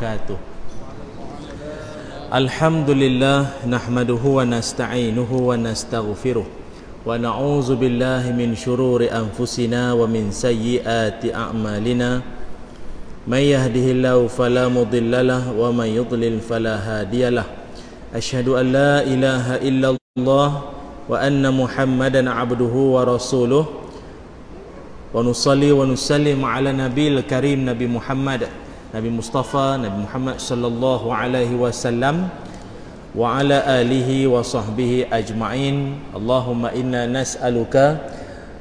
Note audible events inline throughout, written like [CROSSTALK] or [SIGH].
وبركاته الحمد لله نحمده ونستعينه ونستغفره ونعوذ بالله من شرور أنفسنا ومن سيئات أعمالنا من يهده الله فلا مضل له ومن يضلل فلا هادي له أشهد أن لا إله إلا الله وأن محمدا عبده ورسوله ونصلي ونسلم على نبي الكريم نبي محمد Nabi Mustafa, Nabi Muhammad sallallahu alaihi wasallam wa ala alihi wa sahbihi ajma'in. Allahumma inna nas'aluka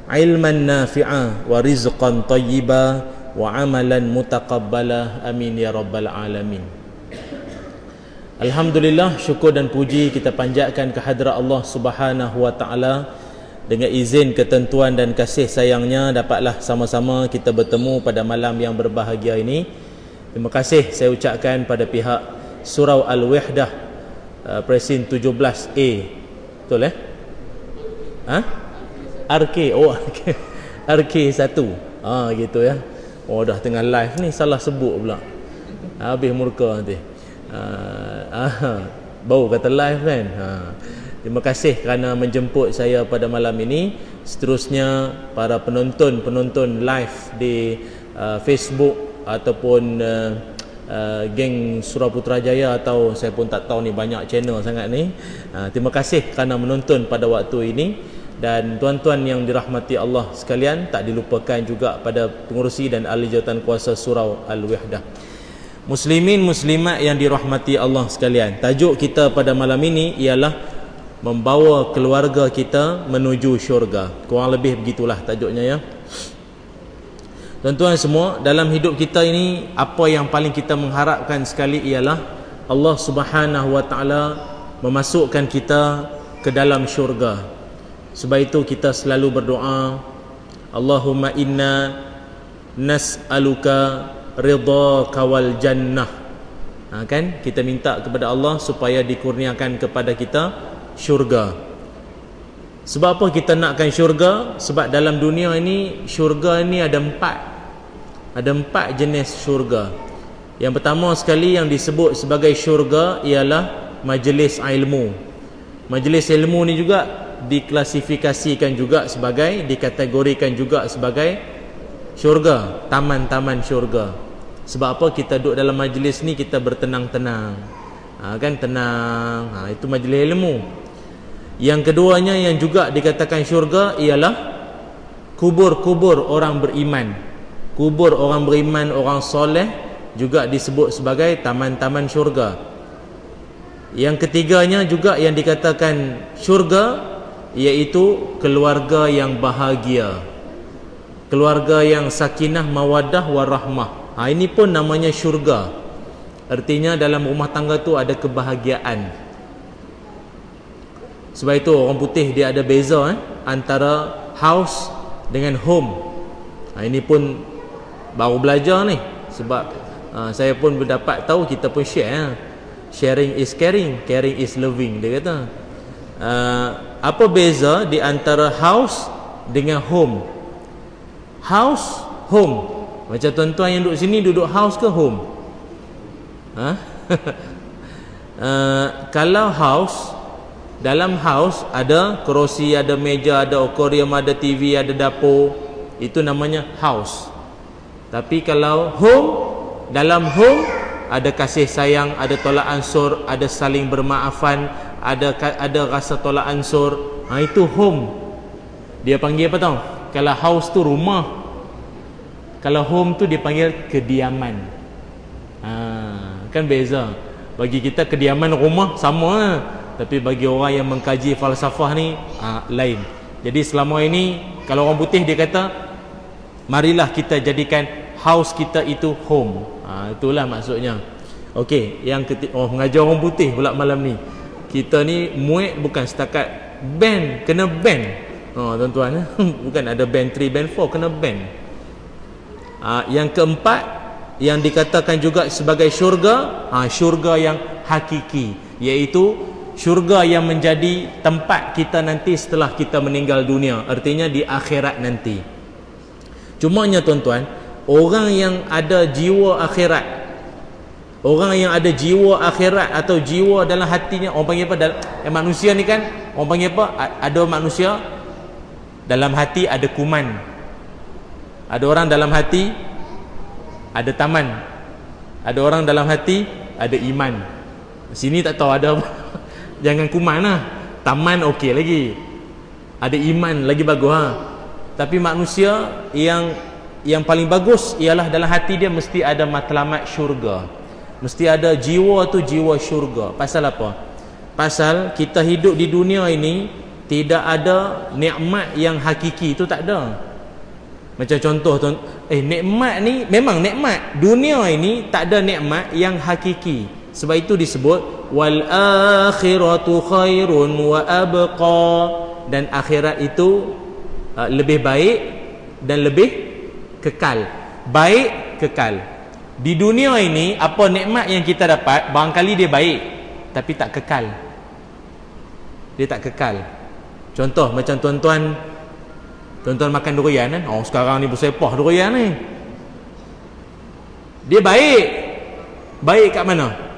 ilman nafi'a wa rizqan tayyiba wa amalan mutaqabbala. Amin ya rabbal alamin. Alhamdulillah syukur dan puji kita panjatkan kehadrat Allah Subhanahu wa taala dengan izin ketentuan dan kasih sayangnya dapatlah sama-sama kita bertemu pada malam yang berbahagia ini Terima kasih saya ucapkan pada pihak Surau Al-Wihdah uh, Presin 17A Betul eh? Ha? RK Oh RK, RK 1 Ah gitu ya. Oh dah tengah live ni salah sebut pula. Habis murka nanti. Uh, ah, Bau kata live kan? Ha. Terima kasih kerana menjemput saya pada malam ini. Seterusnya para penonton-penonton live di uh, Facebook ataupun uh, uh, geng Surah Putrajaya atau saya pun tak tahu ni banyak channel sangat ni. Uh, terima kasih kerana menonton pada waktu ini dan tuan-tuan yang dirahmati Allah sekalian tak dilupakan juga pada pengurusi dan ahli jawatan kuasa surau Al-Wihdah. Muslimin muslimat yang dirahmati Allah sekalian. Tajuk kita pada malam ini ialah membawa keluarga kita menuju syurga. Kurang lebih begitulah tajuknya ya. Tuan-tuan semua, dalam hidup kita ini apa yang paling kita mengharapkan sekali ialah Allah Subhanahu Wa Taala memasukkan kita ke dalam syurga. Sebab itu kita selalu berdoa, Allahumma inna nas'aluka ridha wal jannah. Ha, kan? Kita minta kepada Allah supaya dikurniakan kepada kita syurga. Sebab apa kita nakkan syurga? Sebab dalam dunia ini syurga ini ada empat. Ada empat jenis syurga. Yang pertama sekali yang disebut sebagai syurga ialah majlis ilmu. Majlis ilmu ni juga diklasifikasikan juga sebagai dikategorikan juga sebagai syurga, taman-taman syurga. Sebab apa kita duduk dalam majlis ni kita bertenang-tenang. Ha, kan tenang. Ha, itu majlis ilmu. Yang keduanya yang juga dikatakan syurga ialah kubur-kubur orang beriman. Kubur orang beriman, orang soleh juga disebut sebagai taman-taman syurga. Yang ketiganya juga yang dikatakan syurga iaitu keluarga yang bahagia. Keluarga yang sakinah, mawadah, warahmah. Ha, ini pun namanya syurga. Artinya dalam rumah tangga tu ada kebahagiaan. Sebab itu orang putih dia ada beza eh, antara house dengan home. Ha, ini pun baru belajar ni. Sebab ha, saya pun berdapat tahu kita pun share. Eh. Sharing is caring, caring is loving dia kata. Uh, apa beza di antara house dengan home? House, home. Macam tuan-tuan yang duduk sini duduk house ke home? Ha? uh, [LAUGHS] kalau house dalam house ada kerusi, ada meja, ada aquarium, ada TV, ada dapur. Itu namanya house. Tapi kalau home, dalam home ada kasih sayang, ada tolak ansur, ada saling bermaafan, ada ada rasa tolak ansur. Ha, itu home. Dia panggil apa tahu? Kalau house tu rumah. Kalau home tu dia panggil kediaman. Ha, kan beza. Bagi kita kediaman rumah sama lah tapi bagi orang yang mengkaji falsafah ni ha, lain. Jadi selama ini kalau orang putih dia kata marilah kita jadikan house kita itu home. Ha, itulah maksudnya. Okey, yang ketiga oh mengajar orang putih pula malam ni. Kita ni muat bukan setakat band kena band. Oh tuan-tuan [LAUGHS] bukan ada band 3 band 4 kena band. Ha, yang keempat yang dikatakan juga sebagai syurga ha, syurga yang hakiki iaitu syurga yang menjadi tempat kita nanti setelah kita meninggal dunia. Artinya di akhirat nanti. Cumanya tuan-tuan orang yang ada jiwa akhirat orang yang ada jiwa akhirat atau jiwa dalam hatinya orang panggil apa? Dalam, eh, manusia ni kan? Orang panggil apa? Ada manusia dalam hati ada kuman. Ada orang dalam hati ada taman. Ada orang dalam hati ada iman. Sini tak tahu ada jangan kuman lah. Taman okey lagi. Ada iman lagi bagus ha? tapi manusia yang yang paling bagus ialah dalam hati dia mesti ada matlamat syurga. Mesti ada jiwa tu jiwa syurga. Pasal apa? Pasal kita hidup di dunia ini tidak ada nikmat yang hakiki itu tak ada. Macam contoh tu eh nikmat ni memang nikmat. Dunia ini tak ada nikmat yang hakiki. Sebab itu disebut wal akhiratu khairun wa abqa. Dan akhirat itu uh, lebih baik dan lebih kekal. Baik kekal. Di dunia ini apa nikmat yang kita dapat barangkali dia baik tapi tak kekal. Dia tak kekal. Contoh macam tuan-tuan tuan-tuan makan durian kan oh sekarang ni bersepah durian ni. Dia baik. Baik kat mana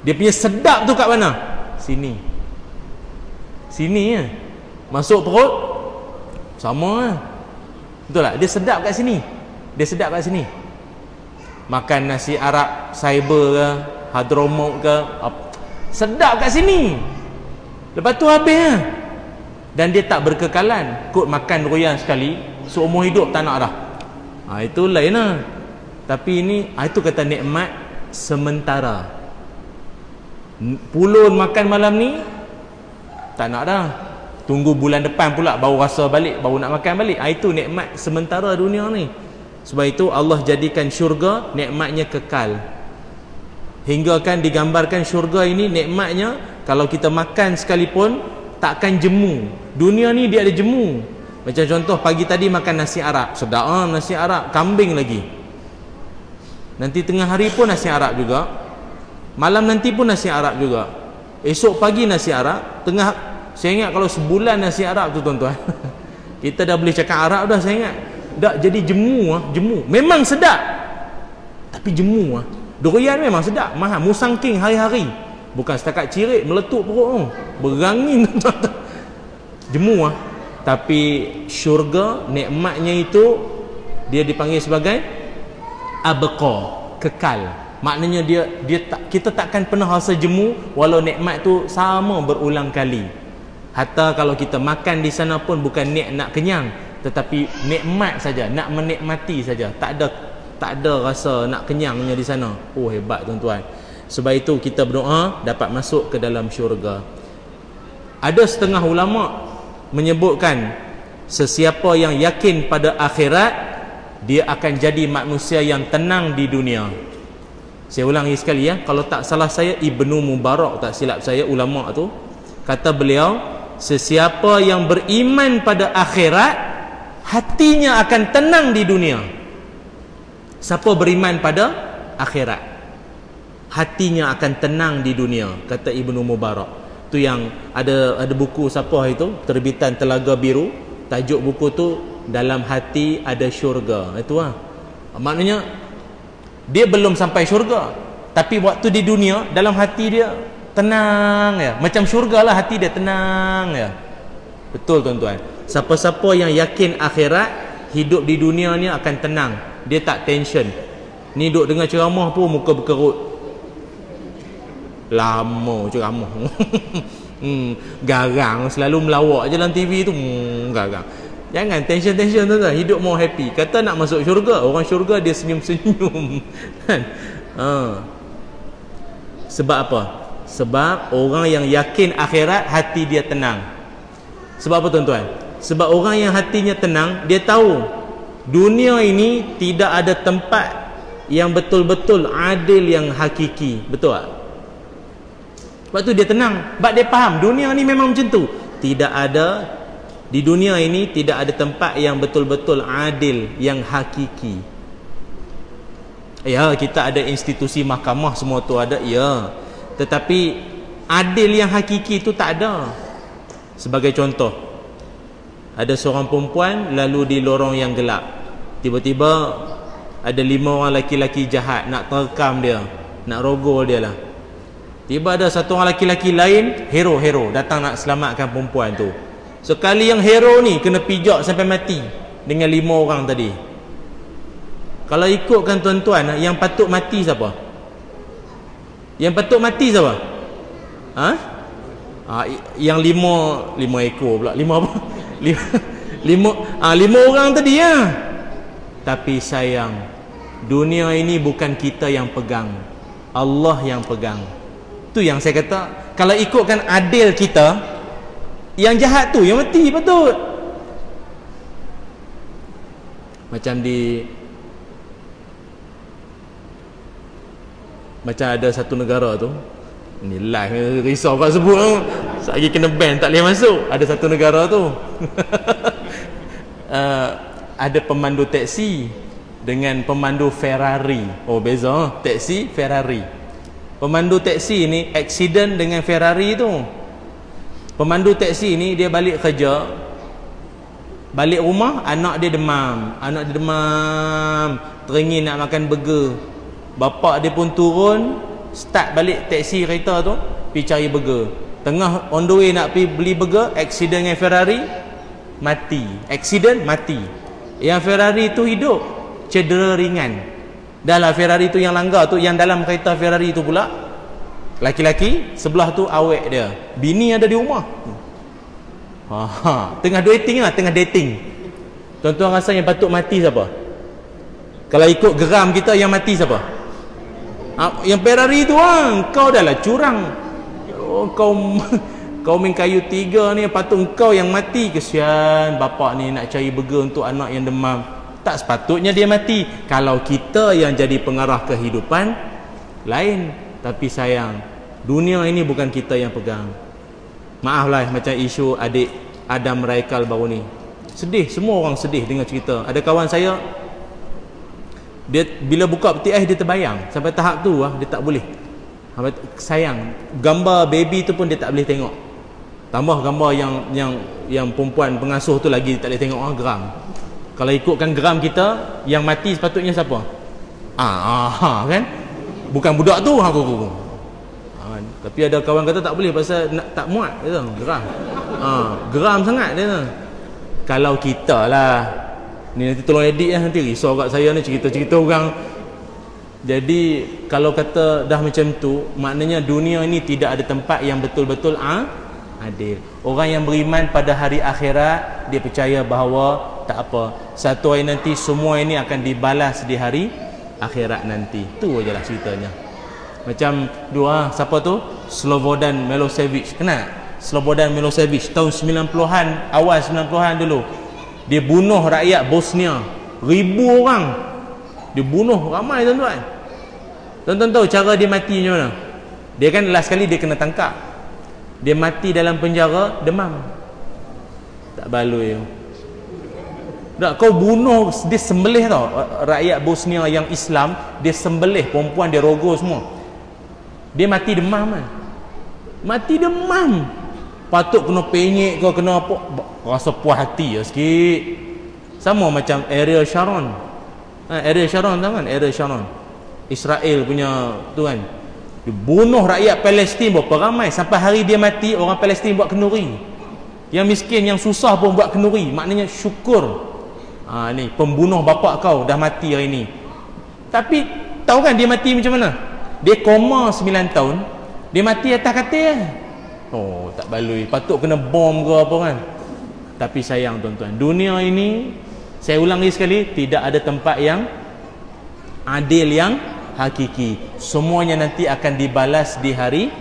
dia punya sedap tu kat mana? Sini. Sini ya. Masuk perut. Sama lah betul tak? Dia sedap kat sini. Dia sedap kat sini. Makan nasi Arab cyber ke hadromaut ke sedap kat sini. Lepas tu habis lah. dan dia tak berkekalan. Kot makan royan sekali seumur hidup tak nak dah. Ha, itu lain lah tapi ini ha, itu kata nikmat sementara pulun makan malam ni tak nak dah tunggu bulan depan pula baru rasa balik baru nak makan balik ha, itu nikmat sementara dunia ni sebab itu Allah jadikan syurga nikmatnya kekal. Hingga kan digambarkan syurga ini nikmatnya kalau kita makan sekalipun takkan jemu. Dunia ni dia ada jemu. Macam contoh pagi tadi makan nasi Arab. Sedap ah nasi Arab, kambing lagi. Nanti tengah hari pun nasi Arab juga. Malam nanti pun nasi Arab juga. Esok pagi nasi Arab, tengah saya ingat kalau sebulan nasi Arab tu tuan-tuan. [LAUGHS] kita dah boleh cakap Arab dah saya ingat. Tak jadi jemu ah jemu. Memang sedap. Tapi jemu ah. Durian memang sedap. Mahal. Musang king hari-hari. Bukan setakat cirit meletup perut oh. berangin [LAUGHS] jemu ah. Tapi syurga nikmatnya itu dia dipanggil sebagai abqa kekal maknanya dia dia tak kita takkan pernah rasa jemu walau nikmat tu sama berulang kali. Hatta kalau kita makan di sana pun bukan niat nak kenyang tetapi nikmat saja nak menikmati saja. Tak ada tak ada rasa nak kenyangnya di sana. Oh hebat tuan-tuan. Sebab itu kita berdoa dapat masuk ke dalam syurga. Ada setengah ulama menyebutkan sesiapa yang yakin pada akhirat dia akan jadi manusia yang tenang di dunia saya ulangi sekali ya. Kalau tak salah saya Ibnu Mubarak tak silap saya ulama tu kata beliau sesiapa yang beriman pada akhirat hatinya akan tenang di dunia. Siapa beriman pada akhirat? Hatinya akan tenang di dunia kata Ibnu Mubarak. Tu yang ada ada buku siapa itu terbitan Telaga Biru. Tajuk buku tu dalam hati ada syurga. Itu ah maknanya dia belum sampai syurga. Tapi waktu di dunia dalam hati dia tenang ya. Macam syurga lah hati dia tenang ya. Betul tuan-tuan. Siapa-siapa yang yakin akhirat hidup di dunia ni akan tenang. Dia tak tension. Ni duduk dengar ceramah pun muka berkerut. Lama ceramah. [LAUGHS] Hmm, garang. Selalu melawak je dalam TV tu. Hmm, garang jangan tension-tension tu lah hidup more happy. Kata nak masuk syurga orang syurga dia senyum-senyum. [LAUGHS] Kan? Ha. sebab apa? Sebab orang yang yakin akhirat hati dia tenang. Sebab apa tuan-tuan? Sebab orang yang hatinya tenang dia tahu dunia ini tidak ada tempat yang betul-betul adil yang hakiki. Betul tak? Sebab tu dia tenang. Sebab dia faham dunia ni memang macam tu. Tidak ada di dunia ini tidak ada tempat yang betul-betul adil yang hakiki. Ya kita ada institusi mahkamah semua tu ada ya. Tetapi adil yang hakiki itu tak ada. Sebagai contoh ada seorang perempuan lalu di lorong yang gelap. Tiba-tiba ada lima orang laki-laki jahat nak terekam dia nak rogol dia lah. Tiba ada satu orang lelaki-lelaki lain hero-hero datang nak selamatkan perempuan tu sekali yang hero ni kena pijak sampai mati dengan lima orang tadi. Kalau ikutkan tuan-tuan yang patut mati siapa? Yang patut mati siapa? Ha? ha yang lima lima ekor pula. Lima apa? [LAUGHS] Lima lima, ha, lima orang tadi ya tapi sayang dunia ini bukan kita yang pegang. Allah yang pegang. Tu yang saya kata kalau ikutkan adil kita yang jahat tu yang mati betul macam di macam ada satu negara tu ni live risau kat sebut lagi kena ban tak boleh masuk ada satu negara tu uh, [LAUGHS] ada pemandu teksi dengan pemandu Ferrari. Oh beza, teksi Ferrari. Pemandu teksi ni accident dengan Ferrari tu. Pemandu teksi ni dia balik kerja. Balik rumah anak dia demam. Anak dia demam, teringin nak makan burger. Bapak dia pun turun, start balik teksi kereta tu, pergi cari burger. Tengah on the way nak pergi beli burger, accident dengan Ferrari, mati. Accident mati. Yang Ferrari tu hidup cedera ringan. Dalam Ferrari tu yang langgar tu yang dalam kereta Ferrari tu pula laki-laki sebelah tu awek dia. Bini ada di rumah. Ha, ha. tengah dating lah, tengah dating. Tuan-tuan rasa yang patut mati siapa? Kalau ikut geram kita yang mati siapa? Ha, yang Ferrari tu ah, kau dah lah curang. Oh, kau [LAUGHS] kau main kayu tiga ni patut kau yang mati kesian bapak ni nak cari burger untuk anak yang demam tak sepatutnya dia mati kalau kita yang jadi pengarah kehidupan lain tapi sayang dunia ini bukan kita yang pegang. Maaflah macam isu adik Adam Raikal baru ni. Sedih semua orang sedih dengan cerita. Ada kawan saya dia bila buka peti ais dia terbayang. Sampai tahap tu ah dia tak boleh. Sayang gambar baby tu pun dia tak boleh tengok. Tambah gambar yang yang yang perempuan pengasuh tu lagi tak boleh tengok orang geram. Kalau ikutkan geram kita yang mati sepatutnya siapa? Ah, ah [LAUGHS] kan? Bukan budak tu aku, kan? Tapi ada kawan kata tak boleh pasal nak, tak muat dia tu, geram ha, geram sangat dia tu. kalau kita lah ni nanti tolong edit lah nanti risau kat saya ni cerita-cerita orang jadi kalau kata dah macam tu maknanya dunia ini tidak ada tempat yang betul-betul ah adil. Orang yang beriman pada hari akhirat dia percaya bahawa tak apa. Satu hari nanti semua ini akan dibalas di hari akhirat nanti. Tu ajalah ceritanya. Macam dua siapa tu? Slobodan Milosevic. Kenal? Slobodan Milosevic tahun 90-an, awal 90-an dulu. Dia bunuh rakyat Bosnia. Ribu orang. Dia bunuh ramai tuan-tuan. Tuan-tuan tahu cara dia mati macam mana? Dia kan last kali dia kena tangkap dia mati dalam penjara demam tak baloi tak kau bunuh dia sembelih tau rakyat Bosnia yang Islam dia sembelih perempuan dia rogo semua dia mati demam kan? Mati demam. Patut kena penyek ke kena apa? Rasa puas hati ya sikit. Sama macam Ariel Sharon. Ha, Ariel Sharon tahu kan? Ariel Sharon. Israel punya tu kan? Dia bunuh rakyat Palestin berapa ramai. Sampai hari dia mati orang Palestin buat kenuri yang miskin yang susah pun buat kenuri maknanya syukur. Ha, ni pembunuh bapak kau dah mati hari ni. Tapi tahu kan dia mati macam mana dia koma 9 tahun dia mati atas katil. Oh tak balui. Patut kena bom ke apa kan? Tapi sayang tuan-tuan. Dunia ini saya ulang lagi sekali tidak ada tempat yang adil yang hakiki. Semuanya nanti akan dibalas di hari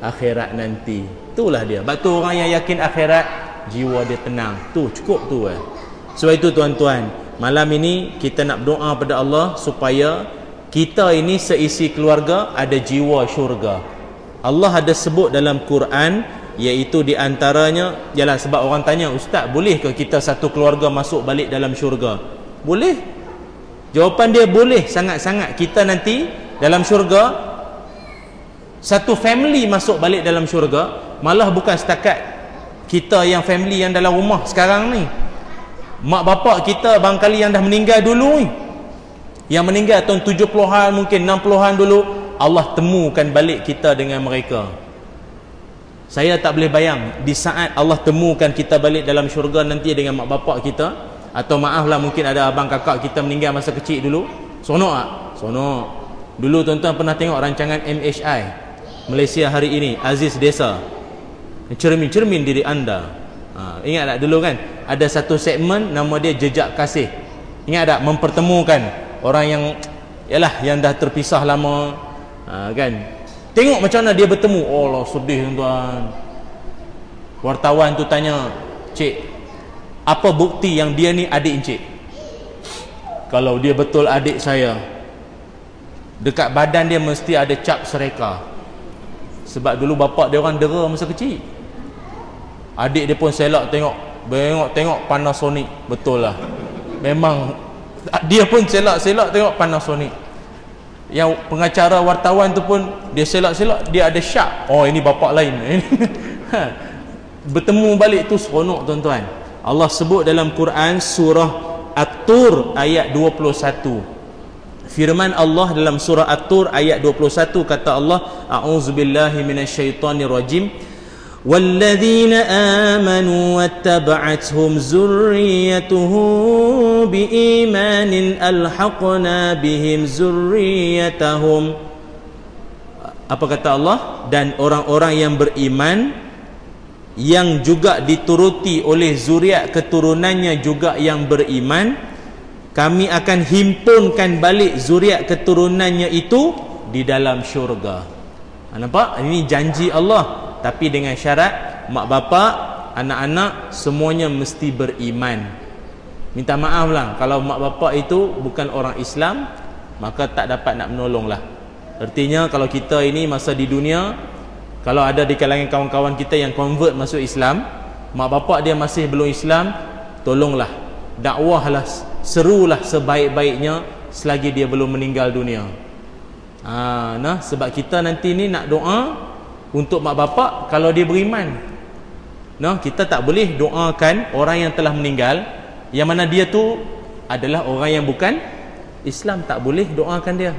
akhirat nanti. Itulah dia. Batu orang yang yakin akhirat jiwa dia tenang. Tu cukup tu eh. sebab itu tuan-tuan malam ini kita nak berdoa pada Allah supaya kita ini seisi keluarga ada jiwa syurga. Allah ada sebut dalam Quran iaitu di antaranya ialah sebab orang tanya ustaz boleh ke kita satu keluarga masuk balik dalam syurga? Boleh. Jawapan dia boleh sangat-sangat. Kita nanti dalam syurga satu family masuk balik dalam syurga malah bukan setakat kita yang family yang dalam rumah sekarang ni. Mak bapak kita bangkali yang dah meninggal dulu ni yang meninggal tahun 70-an mungkin 60-an dulu Allah temukan balik kita dengan mereka. Saya tak boleh bayang di saat Allah temukan kita balik dalam syurga nanti dengan mak bapak kita atau maaflah mungkin ada abang kakak kita meninggal masa kecil dulu. Sonok tak? sonok dulu tuan-tuan pernah tengok rancangan MHI Malaysia hari ini Aziz Desa. Cermin-cermin diri anda. Ha, ingat tak dulu kan? Ada satu segmen nama dia jejak kasih. Ingat tak? Mempertemukan orang yang yalah yang dah terpisah lama ha, kan Tengok macam mana dia bertemu. Oh Allah sedih tuan-tuan. Wartawan tu tanya, "Cik, apa bukti yang dia ni adik encik?" Kalau dia betul adik saya, dekat badan dia mesti ada cap sereka. Sebab dulu bapak dia orang dera masa kecil. Adik dia pun selak tengok, tengok tengok Panasonic, betul lah. Memang dia pun selak-selak tengok Panasonic yang pengacara wartawan tu pun dia selak-selak dia ada syak. Oh ini bapak lain. [LAUGHS] Ha. bertemu balik tu seronok tuan-tuan. Allah sebut dalam Quran surah At-Tur ayat 21 firman Allah dalam surah At-Tur ayat 21 kata Allah a'udzubillahi minasyaitonirrajim. rajim والذين آمنوا واتبعتهم ذريتهم بإيمان ألحقنا بهم ذريتهم apa kata Allah dan orang-orang yang beriman yang juga dituruti oleh zuriat keturunannya juga yang beriman kami akan himpunkan balik zuriat keturunannya itu di dalam syurga nampak ini janji Allah tapi dengan syarat mak bapak anak-anak semuanya mesti beriman. Minta maaf lah kalau mak bapak itu bukan orang Islam maka tak dapat nak menolong lah artinya kalau kita ini masa di dunia kalau ada di kalangan kawan-kawan kita yang convert masuk Islam mak bapak dia masih belum Islam tolonglah. Dakwahlah serulah sebaik-baiknya selagi dia belum meninggal dunia. Ha, nah sebab kita nanti ni nak doa untuk mak bapak kalau dia beriman. No, kita tak boleh doakan orang yang telah meninggal. Yang mana dia tu adalah orang yang bukan Islam. Tak boleh doakan dia.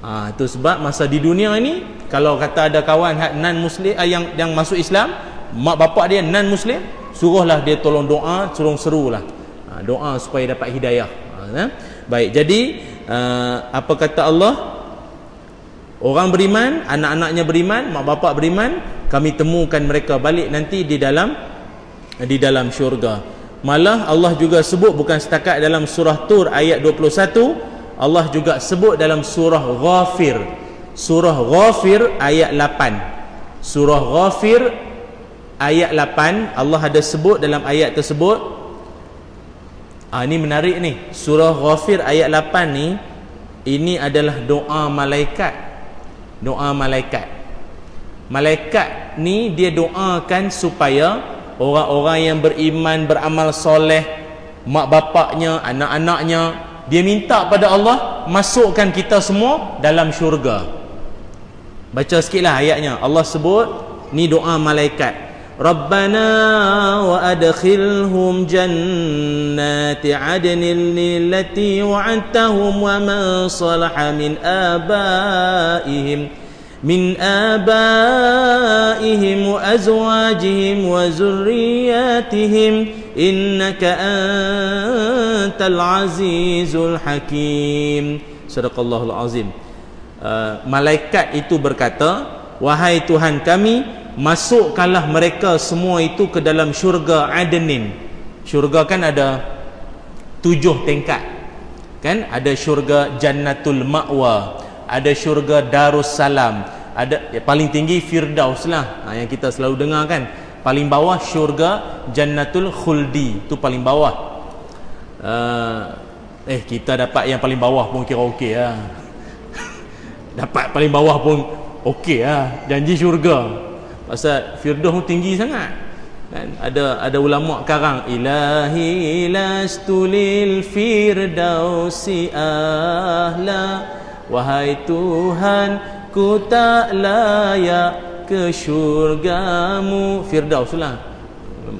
Ha, itu sebab masa di dunia ini kalau kata ada kawan non muslim eh, yang yang masuk Islam mak bapak dia non muslim suruhlah dia tolong doa suruh serulah. Ha, doa supaya dapat hidayah. Ha, ya? baik jadi uh, apa kata Allah Orang beriman, anak-anaknya beriman, mak bapak beriman, kami temukan mereka balik nanti di dalam di dalam syurga. Malah Allah juga sebut bukan setakat dalam surah Tur ayat 21, Allah juga sebut dalam surah Ghafir. Surah Ghafir ayat 8. Surah Ghafir ayat 8 Allah ada sebut dalam ayat tersebut ah ini menarik ni surah Ghafir ayat 8 ni ini adalah doa malaikat doa malaikat. Malaikat ni dia doakan supaya orang-orang yang beriman beramal soleh mak bapaknya anak-anaknya dia minta pada Allah masukkan kita semua dalam syurga. Baca sikitlah ayatnya. Allah sebut ni doa malaikat ربنا وأدخلهم جنات عدن التي وعدتهم ومن صلح من آبائهم من آبائهم وأزواجهم وذرياتهم إنك أنت العزيز الحكيم. صدق الله العظيم uh, malaikat itu berkata wahai Tuhan kami masukkanlah mereka semua itu ke dalam syurga Adenin. Syurga kan ada tujuh tingkat kan? Ada syurga Jannatul Ma'wa ada syurga Darussalam ada ya, paling tinggi Firdaus lah ha, yang kita selalu dengar kan paling bawah syurga Jannatul Khuldi tu paling bawah. Uh, eh kita dapat yang paling bawah pun kira okey lah [LAUGHS] dapat paling bawah pun okey lah janji syurga pasal firdaus tinggi sangat. Kan ada ada ulama karang ilahi lastulil firdausi ahla. Wahai tuhan ku tak layak ke syurgamu. Firdaus lah.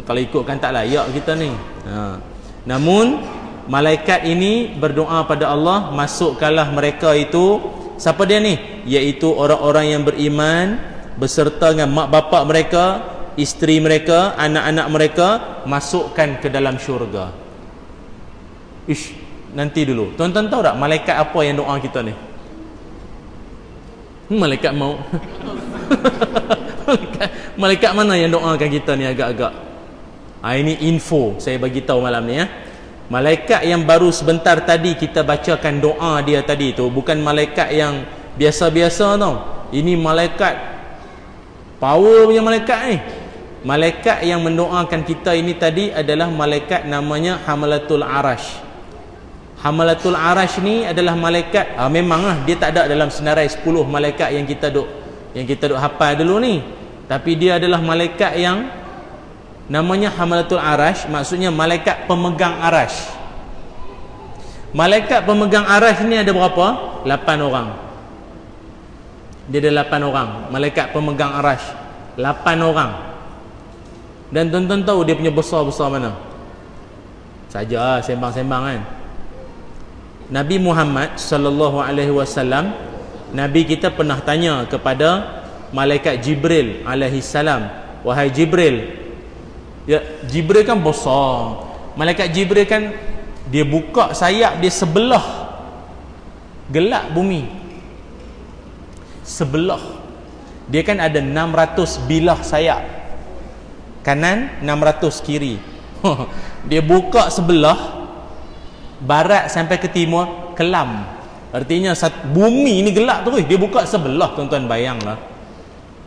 Kalau ikutkan tak layak kita ni. Ha. namun malaikat ini berdoa pada Allah masukkanlah mereka itu siapa dia ni? Iaitu orang-orang yang beriman beserta dengan mak bapak mereka isteri mereka anak-anak mereka masukkan ke dalam syurga. Ish nanti dulu. Tuan-tuan tahu tak malaikat apa yang doa kita ni? Hmm, malaikat mau. [LAUGHS] Malaikat, malaikat mana yang doakan kita ni agak-agak? Ha, ini info saya bagi tahu malam ni ya. Malaikat yang baru sebentar tadi kita bacakan doa dia tadi tu bukan malaikat yang biasa-biasa tau. Ini malaikat power punya malaikat ni. Malaikat yang mendoakan kita ini tadi adalah malaikat namanya Hamalatul Arash. Hamalatul Arash ni adalah malaikat ah, memanglah dia tak ada dalam senarai 10 malaikat yang kita duk yang kita duk hafal dulu ni. Tapi dia adalah malaikat yang namanya Hamalatul Arash maksudnya malaikat pemegang arash. Malaikat pemegang arash ni ada berapa? 8 orang dia ada 8 orang malaikat pemegang arash 8 orang dan tuan-tuan tahu dia punya besar-besar mana? Saja sembang-sembang kan. Nabi Muhammad sallallahu alaihi wasallam Nabi kita pernah tanya kepada malaikat Jibril alaihi salam, "Wahai Jibril, ya Jibril kan besar. Malaikat Jibril kan dia buka sayap dia sebelah gelap bumi. Sebelah. Dia kan ada 600 bilah sayap kanan 600 kiri. [LAUGHS] Dia buka sebelah barat sampai ke timur kelam. Artinya bumi ni gelap terus. Dia buka sebelah tuan-tuan bayanglah.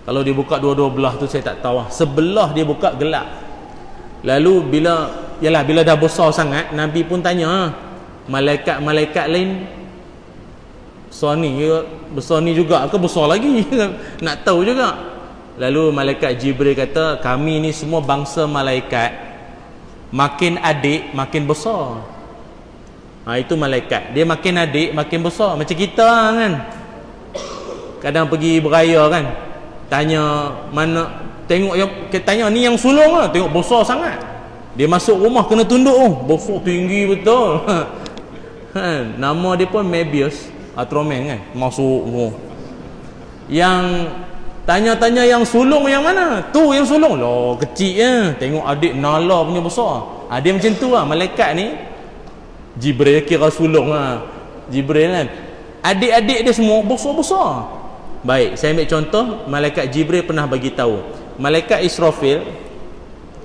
Kalau dia buka dua-dua belah tu saya tak tahu sebelah dia buka gelap lalu bila yalah bila dah besar sangat nabi pun tanya malaikat-malaikat lain besar ni besar ni juga ke besar lagi [LAUGHS] nak tahu juga Lalu malaikat Jibril kata, kami ni semua bangsa malaikat. Makin adik, makin besar. Ha, itu malaikat. Dia makin adik, makin besar. Macam kita kan. Kadang pergi beraya kan. Tanya mana. Tengok yang, tanya ni yang sulung lah. Tengok besar sangat. Dia masuk rumah kena tunduk. Oh, besar tinggi betul. ha, [LAUGHS] nama dia pun Mebius. Atromen kan. Masuk. Oh. Yang Tanya-tanya yang sulung yang mana? Tu yang sulung. Loh, kecil ya. Tengok adik nala punya besar. Ha, dia macam tu lah. Malaikat ni. Jibril kira sulung lah. Jibril kan. Adik-adik dia semua besar-besar. Baik, saya ambil contoh. Malaikat Jibril pernah bagi tahu. Malaikat Israfil.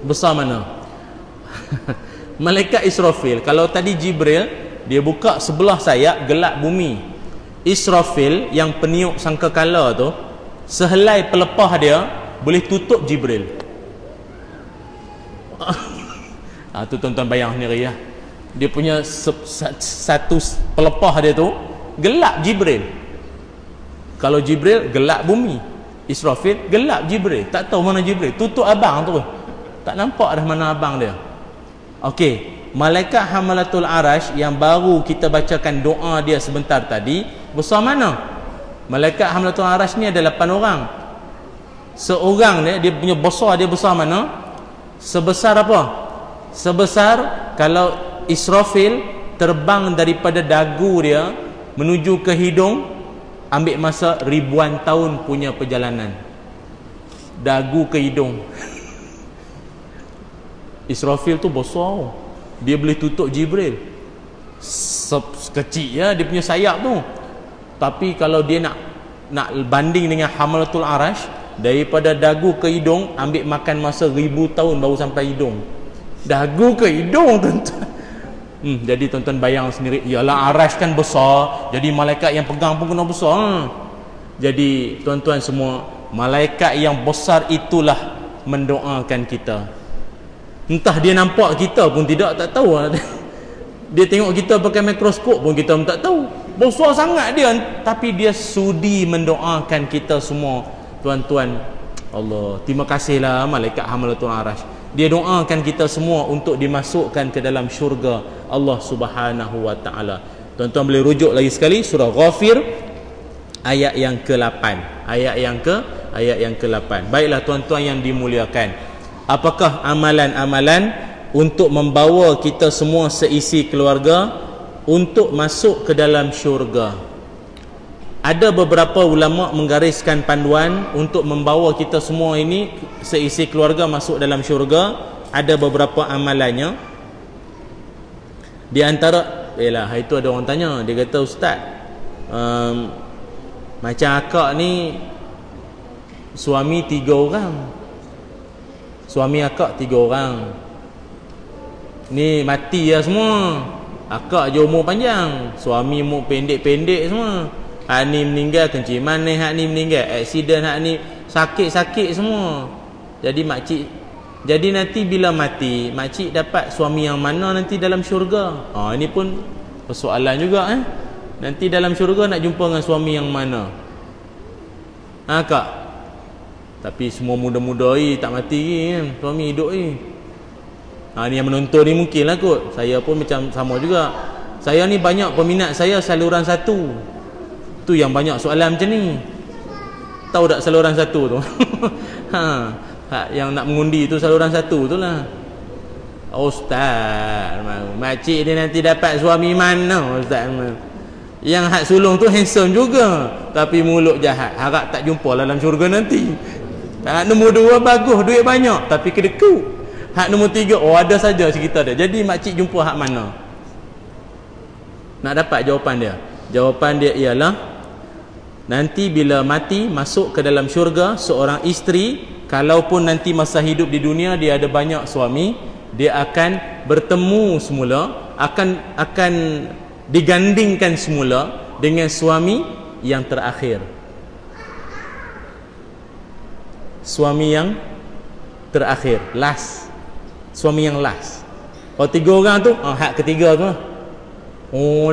Besar mana? [LAUGHS] Malaikat Israfil. Kalau tadi Jibril. Dia buka sebelah sayap gelap bumi. Israfil yang peniuk sangkakala tu sehelai pelepah dia boleh tutup Jibril. Ha, [LAUGHS] tu tuan-tuan bayang sendiri ya. Dia punya satu pelepah dia tu gelap Jibril. Kalau Jibril gelap bumi. Israfil gelap Jibril. Tak tahu mana Jibril. Tutup abang tu. Tak nampak dah mana abang dia. Okey, malaikat hamalatul arash yang baru kita bacakan doa dia sebentar tadi besar mana Malaikat Hamlatul Arash ni ada 8 orang. Seorang ni dia punya besar dia besar mana? Sebesar apa? Sebesar kalau Israfil terbang daripada dagu dia menuju ke hidung ambil masa ribuan tahun punya perjalanan. Dagu ke hidung. [LAUGHS] Israfil tu besar. Dia boleh tutup Jibril. Sekecil ya dia punya sayap tu tapi kalau dia nak nak banding dengan hamalatul arash daripada dagu ke hidung ambil makan masa ribu tahun baru sampai hidung. Dagu ke hidung [LAUGHS] tuan-tuan? Hmm, jadi tuan-tuan bayang sendiri ialah arash kan besar jadi malaikat yang pegang pun kena besar hmm. jadi tuan-tuan semua malaikat yang besar itulah mendoakan kita. Entah dia nampak kita pun tidak tak tahu. [LAUGHS] Dia tengok kita pakai mikroskop pun kita pun tak tahu besar sangat dia. Tapi dia sudi mendoakan kita semua tuan-tuan. Allah terima kasihlah malaikat hamalatul arash dia doakan kita semua untuk dimasukkan ke dalam syurga Allah Subhanahu wa taala. Tuan-tuan boleh rujuk lagi sekali surah ghafir ayat yang ke-8 ayat yang ke ayat yang ke-8 baiklah tuan-tuan yang dimuliakan. Apakah amalan-amalan untuk membawa kita semua seisi keluarga untuk masuk ke dalam syurga. Ada beberapa ulama menggariskan panduan untuk membawa kita semua ini seisi keluarga masuk dalam syurga. Ada beberapa amalannya. Di antara yalah itu ada orang tanya. Dia kata ustaz um, macam akak ni suami tiga orang. Suami akak tiga orang. Ni mati ya semua akak je umur panjang. Suami umur pendek-pendek semua. Hak ni meninggal kencing manis hak ni meninggal. Aksiden hak ni sakit-sakit semua. Jadi makcik jadi nanti bila mati makcik dapat suami yang mana nanti dalam syurga? Ha, ini pun persoalan juga eh. Nanti dalam syurga nak jumpa dengan suami yang mana? Ha kak? Tapi semua muda-muda ni tak mati kan suami hidup ni ha, ni yang menonton ni mungkin lah kot. Saya pun macam sama juga. Saya ni banyak peminat saya saluran satu. Tu yang banyak soalan macam ni. Tahu tak saluran satu tu? [LAUGHS] Ha, ha yang nak mengundi tu saluran satu tu lah. Ustaz makcik dia nanti dapat suami mana ustaz yang hak sulung tu handsome juga. Tapi mulut jahat. Harap tak jumpa dalam syurga nanti. Hak nombor dua bagus. Duit banyak tapi kedeku hak nombor tiga oh ada saja cerita dia. Jadi makcik jumpa hak mana? Nak dapat jawapan dia? Jawapan dia ialah Nanti bila mati masuk ke dalam syurga seorang isteri kalaupun nanti masa hidup di dunia dia ada banyak suami dia akan bertemu semula akan akan digandingkan semula dengan suami yang terakhir. Suami yang terakhir last suami yang last. Kalau tiga orang tu oh, hak ketiga tu oh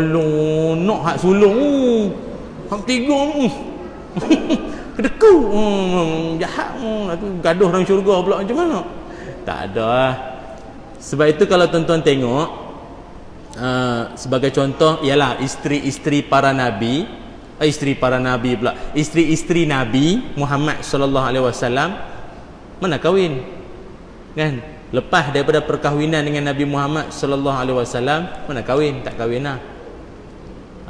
nak hak sulung. Uh. Hang tiga hmm. [LAUGHS] Kedeku. Hmm. Jahat hmm. Gaduh dalam syurga pula. Macam mana? Tak ada lah. Sebab itu kalau tuan-tuan tengok uh, Sebagai contoh Ialah isteri-isteri para Nabi uh, Isteri para Nabi pula. Isteri-isteri Nabi Muhammad Sallallahu Alaihi Wasallam Mana kahwin? Kan Lepas daripada perkahwinan dengan Nabi Muhammad Sallallahu Alaihi Wasallam Mana kahwin Tak kahwin lah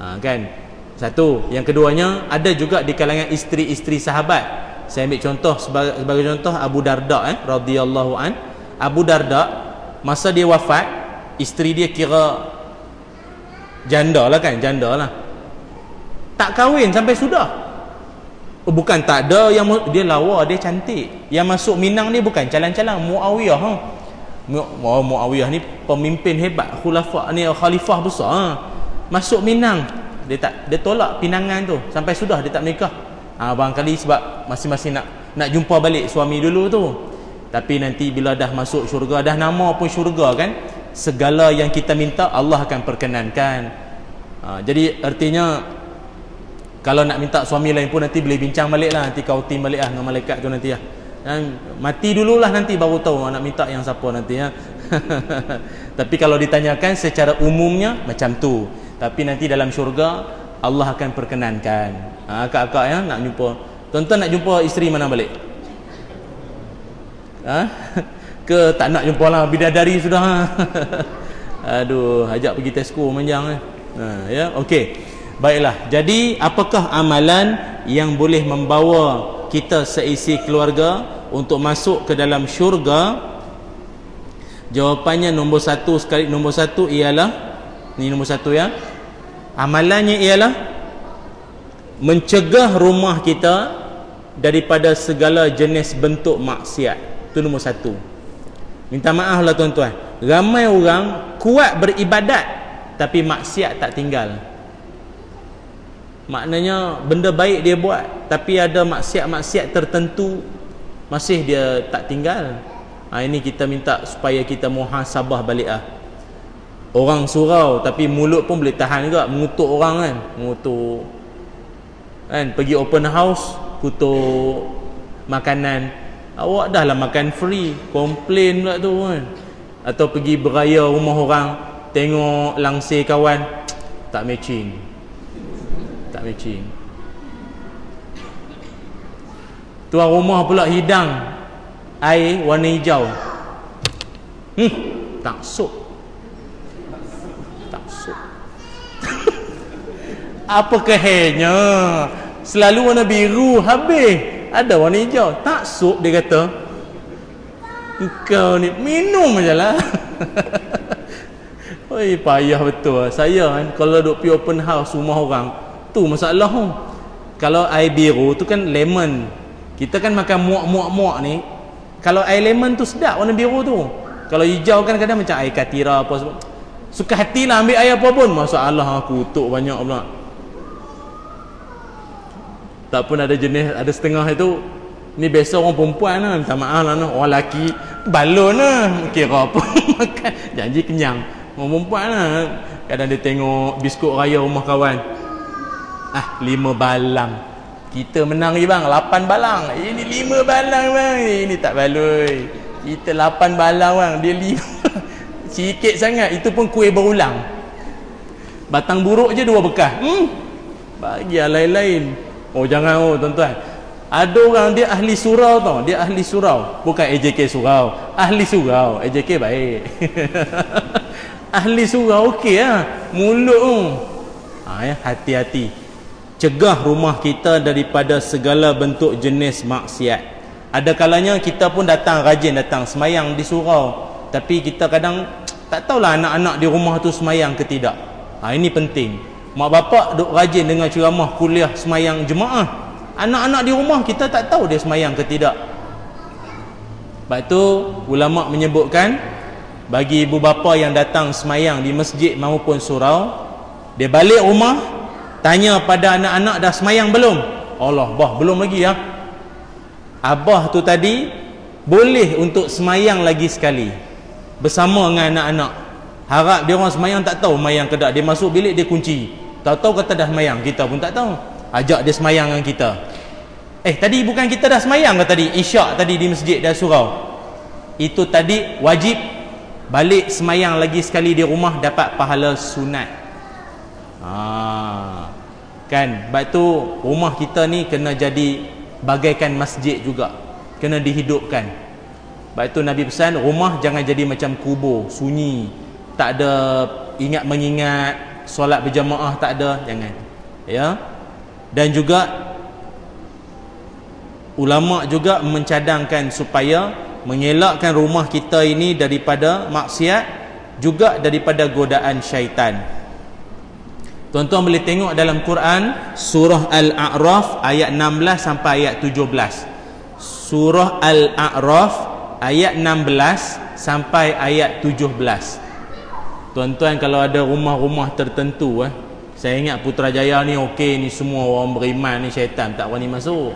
ha, Kan satu, yang keduanya ada juga di kalangan isteri-isteri sahabat. Saya ambil contoh sebagai, sebagai contoh Abu Darda eh radhiyallahu an. Abu Darda masa dia wafat, isteri dia kira janda lah kan, janda lah. Tak kahwin sampai sudah. Bukan tak ada yang dia lawa, dia cantik. Yang masuk Minang ni bukan calang-calang Muawiyah ha. Oh, Muawiyah ni pemimpin hebat, khulafa ni khalifah besar ha. Masuk Minang dia tak dia tolak pinangan tu sampai sudah dia tak menikah ha, barangkali sebab masing-masing nak nak jumpa balik suami dulu tu tapi nanti bila dah masuk syurga dah nama pun syurga kan segala yang kita minta Allah akan perkenankan ha, jadi artinya kalau nak minta suami lain pun nanti boleh bincang balik lah nanti kau tim balik lah dengan malaikat tu nanti lah dan mati dululah nanti baru tahu nak minta yang siapa nanti ya. [LAUGHS] tapi kalau ditanyakan secara umumnya macam tu tapi nanti dalam syurga Allah akan perkenankan ha, akak-akak ya nak jumpa tuan-tuan nak jumpa isteri mana balik ha? [LAUGHS] ke tak nak jumpa lah bidadari sudah ha? [LAUGHS] aduh ajak pergi Tesco manjang eh. ha, ya okey baiklah jadi apakah amalan yang boleh membawa kita seisi keluarga untuk masuk ke dalam syurga? Jawapannya nombor satu sekali nombor satu ialah ni nombor satu ya. Amalannya ialah mencegah rumah kita daripada segala jenis bentuk maksiat. Itu nombor satu. Minta maaf lah tuan-tuan. Ramai orang kuat beribadat tapi maksiat tak tinggal maknanya benda baik dia buat tapi ada maksiat-maksiat tertentu masih dia tak tinggal. Ha, ini kita minta supaya kita muhasabah balik ah. Orang surau tapi mulut pun boleh tahan juga. Mengutuk orang kan? Mengutuk. Kan? Pergi open house kutuk makanan. Awak dah lah makan free. Komplain pula tu kan? Atau pergi beraya rumah orang tengok langsir kawan tak matching tak matching tuan rumah pula hidang air warna hijau. Hmm tak sok [LAUGHS] apa kehenya selalu warna biru habis. Ada warna hijau. Tak sup dia kata. Kau ni minum je lah. [LAUGHS] Oi payah betul. Saya kan kalau duk pergi open house rumah orang tu masalah tu. Kalau air biru tu kan lemon. Kita kan makan muak-muak-muak ni. Kalau air lemon tu sedap warna biru tu. Kalau hijau kan kadang macam air katira apa sebab suka hati lah ambil air apa pun. Masalah aku utuk banyak pula. Tak pun ada jenis ada setengah itu. Ni biasa orang perempuan lah. Minta maaf lah orang lelaki balon lah. Kira apa [LAUGHS] makan. Janji kenyang. Orang perempuan lah. Kadang dia tengok biskut raya rumah kawan ah lima balang. Kita menang je bang. Lapan balang. Ini lima balang bang. Ini tak baloi. Kita lapan balang bang. Dia lima. [LAUGHS] Sikit sangat. Itu pun kuih berulang. Batang buruk je dua bekas. Hmm. Bagi lain-lain. Oh jangan oh tuan-tuan. Ada orang dia ahli surau tau. Dia ahli surau. Bukan AJK surau. Ahli surau. AJK baik. [LAUGHS] Ahli surau okey lah mulut tu ha, ya, hati-hati cegah rumah kita daripada segala bentuk jenis maksiat. Ada kalanya kita pun datang rajin datang semayang di surau. Tapi kita kadang [TSK] tak tahulah anak-anak di rumah tu semayang ke tidak. Ha, ini penting. Mak bapak duk rajin dengan ceramah kuliah semayang jemaah. Anak-anak di rumah kita tak tahu dia semayang ke tidak. Sebab itu ulama menyebutkan bagi ibu bapa yang datang semayang di masjid maupun surau dia balik rumah tanya pada anak-anak dah semayang belum? Allah bah belum lagi ya. Abah tu tadi boleh untuk semayang lagi sekali. Bersama dengan anak-anak. Harap dia orang semayang tak tahu semayang ke tak. Dia masuk bilik dia kunci. Tahu-tahu kata dah semayang. Kita pun tak tahu. Ajak dia semayang dengan kita. Eh tadi bukan kita dah semayang ke tadi? Isyak tadi di masjid dah surau. Itu tadi wajib balik semayang lagi sekali di rumah dapat pahala sunat ha. kan? Sebab tu rumah kita ni kena jadi bagaikan masjid juga. Kena dihidupkan. Sebab tu Nabi pesan rumah jangan jadi macam kubur sunyi. Tak ada ingat mengingat solat berjamaah tak ada. Jangan. Ya? Dan juga ulama juga mencadangkan supaya mengelakkan rumah kita ini daripada maksiat juga daripada godaan syaitan tuan-tuan boleh tengok dalam Quran surah Al-A'raf ayat 16 sampai ayat 17 surah Al-A'raf ayat 16 sampai ayat 17 tuan-tuan kalau ada rumah-rumah tertentu eh, saya ingat Putrajaya ni okey ni semua orang beriman ni syaitan tak berani masuk.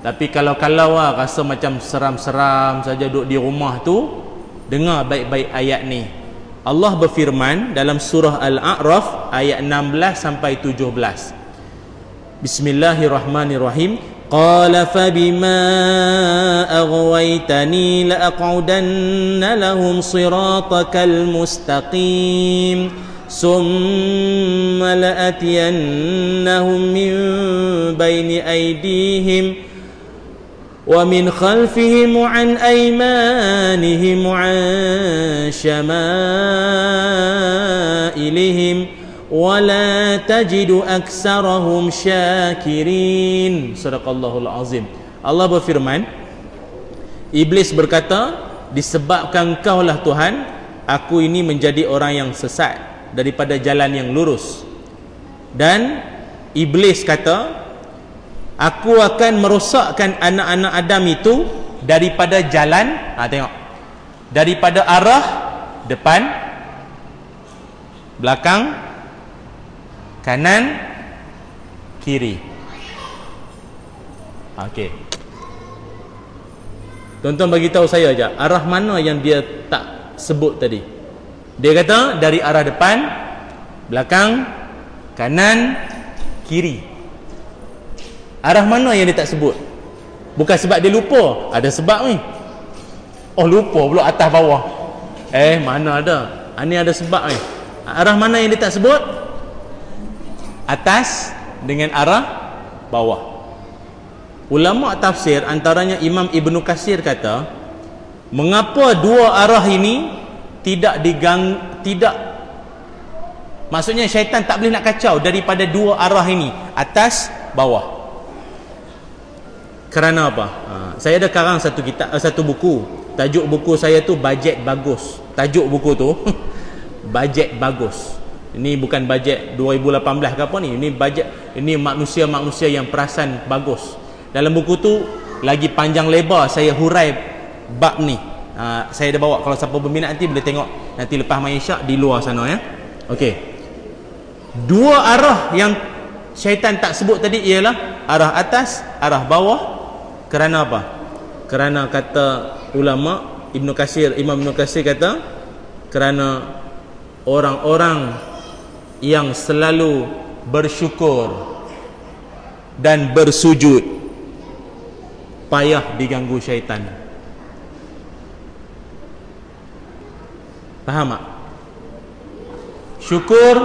Tapi kalau-kalau lah rasa macam seram-seram saja duduk di rumah tu dengar baik-baik ayat ni Allah berfirman dalam surah Al-A'raf ayat 16 sampai 17 Bismillahirrahmanirrahim. Qala fabima aghwaytani la'aq'udanna lahum siratakal mustaqim. Summa la'atiyannahum min bayni aydihim ومن خلفهم عن أيمانهم وعن شمائلهم ولا تجد أكثرهم شاكرين صدق الله العظيم Allah berfirman Iblis berkata disebabkan kau lah Tuhan aku ini menjadi orang yang sesat daripada jalan yang lurus dan Iblis kata aku akan merosakkan anak-anak Adam itu daripada jalan ha, tengok daripada arah depan belakang kanan kiri. Okey. Tuan-tuan bagi tahu saya aja arah mana yang dia tak sebut tadi? Dia kata dari arah depan belakang kanan kiri Arah mana yang dia tak sebut? Bukan sebab dia lupa. Ada sebab ni. Oh lupa pula atas bawah. Eh mana ada? Ini ah, ada sebab ni. Arah mana yang dia tak sebut? Atas dengan arah bawah. Ulama tafsir antaranya Imam Ibnu Kasir kata, mengapa dua arah ini tidak digang tidak maksudnya syaitan tak boleh nak kacau daripada dua arah ini atas bawah kerana apa? Ha, saya ada karang satu kitab uh, satu buku. Tajuk buku saya tu bajet bagus. Tajuk buku tu [LAUGHS] bajet bagus. Ini bukan bajet 2018 ke apa ni. Ini bajet ini manusia-manusia yang perasan bagus. Dalam buku tu lagi panjang lebar saya hurai bab ni. Uh, saya dah bawa kalau siapa berminat nanti boleh tengok. Nanti lepas main syak di luar sana ya. Okey. Dua arah yang syaitan tak sebut tadi ialah arah atas arah bawah kerana apa? Kerana kata ulama Ibnu Kasir Imam Ibnu Kasir kata kerana orang-orang yang selalu bersyukur dan bersujud payah diganggu syaitan. Faham tak? Syukur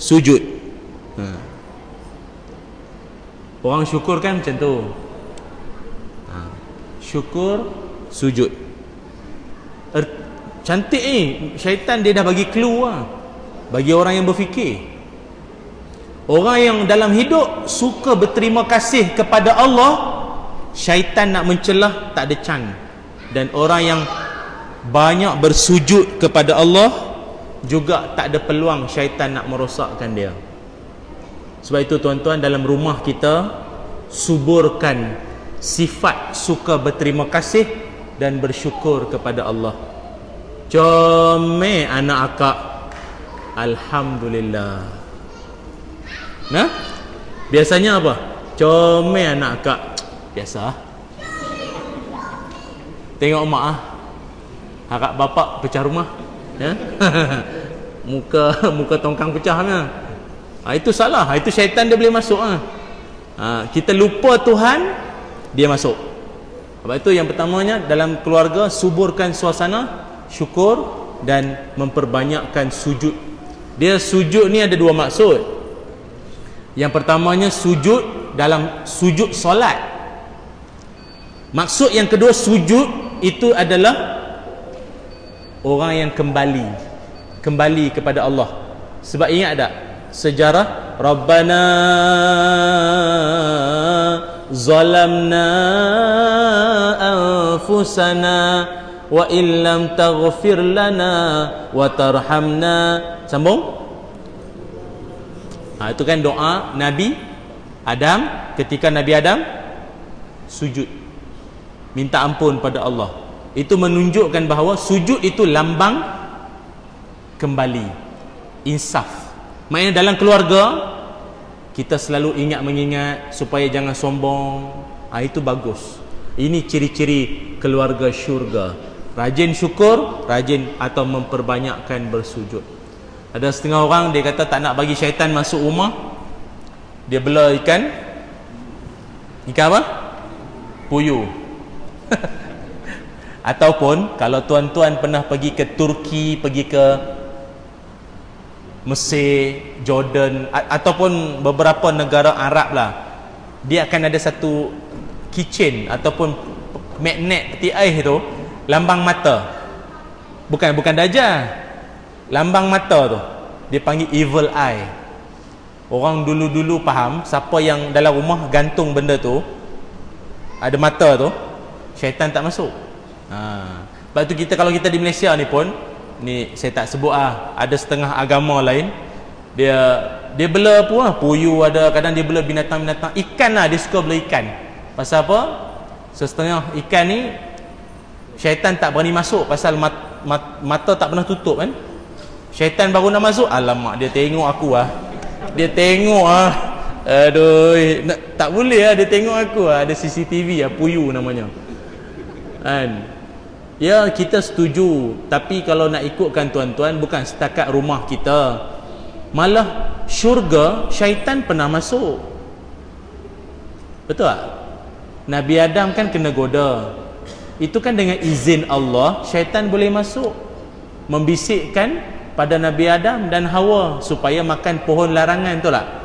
sujud. Ha. orang syukur kan macam tu syukur sujud. Er, cantik ni syaitan dia dah bagi clue lah. bagi orang yang berfikir. Orang yang dalam hidup suka berterima kasih kepada Allah syaitan nak mencelah tak ada can dan orang yang banyak bersujud kepada Allah juga tak ada peluang syaitan nak merosakkan dia. Sebab itu tuan-tuan dalam rumah kita suburkan sifat suka berterima kasih dan bersyukur kepada Allah. Comel anak akak. Alhamdulillah. Nah? Biasanya apa? Comel anak akak. Biasa. Tengok mak ah. Harap bapak pecah rumah. Ya [LAUGHS] muka muka tongkang pecah ha, itu salah. Itu syaitan dia boleh masuk ha. ha kita lupa Tuhan dia masuk. Sebab itu yang pertamanya dalam keluarga suburkan suasana syukur dan memperbanyakkan sujud. Dia sujud ni ada dua maksud. Yang pertamanya sujud dalam sujud solat. Maksud yang kedua sujud itu adalah orang yang kembali kembali kepada Allah. Sebab ingat tak? Sejarah Rabbana ظلمنا أنفسنا وإن لم تغفر لنا وترحمنا sambung ha, itu kan doa Nabi Adam ketika Nabi Adam sujud minta ampun pada Allah itu menunjukkan bahawa sujud itu lambang kembali insaf maknanya dalam keluarga kita selalu ingat mengingat supaya jangan sombong. Ha, itu bagus. Ini ciri-ciri keluarga syurga. Rajin syukur rajin atau memperbanyakkan bersujud. Ada setengah orang dia kata tak nak bagi syaitan masuk rumah. Dia bela ikan. Ikan apa? puyuh [LAUGHS] ataupun kalau tuan-tuan pernah pergi ke Turki pergi ke Mesir, Jordan ataupun beberapa negara Arab lah. Dia akan ada satu kitchen ataupun magnet peti air tu lambang mata. Bukan bukan dajjal. Lambang mata tu. Dia panggil evil eye. Orang dulu-dulu faham siapa yang dalam rumah gantung benda tu ada mata tu syaitan tak masuk. Ha. sebab tu kita kalau kita di Malaysia ni pun ni saya tak sebut ah ada setengah agama lain. Dia dia bela apa lah puyuh ada kadang dia bela binatang-binatang. Ikan lah dia suka bela ikan. Pasal apa? Setengah ikan ni syaitan tak berani masuk pasal mat, mat, mata tak pernah tutup kan? Syaitan baru nak masuk alamak dia tengok aku ah. Dia tengok ah. Aduh tak boleh ah dia tengok aku ah. Ada CCTV ah puyuh namanya. Kan Ya kita setuju. Tapi kalau nak ikutkan tuan-tuan Bukan setakat rumah kita. Malah syurga Syaitan pernah masuk. Betul tak? Nabi Adam kan kena goda. Itu kan dengan izin Allah Syaitan boleh masuk. Membisikkan pada Nabi Adam dan Hawa Supaya makan pohon larangan tu lah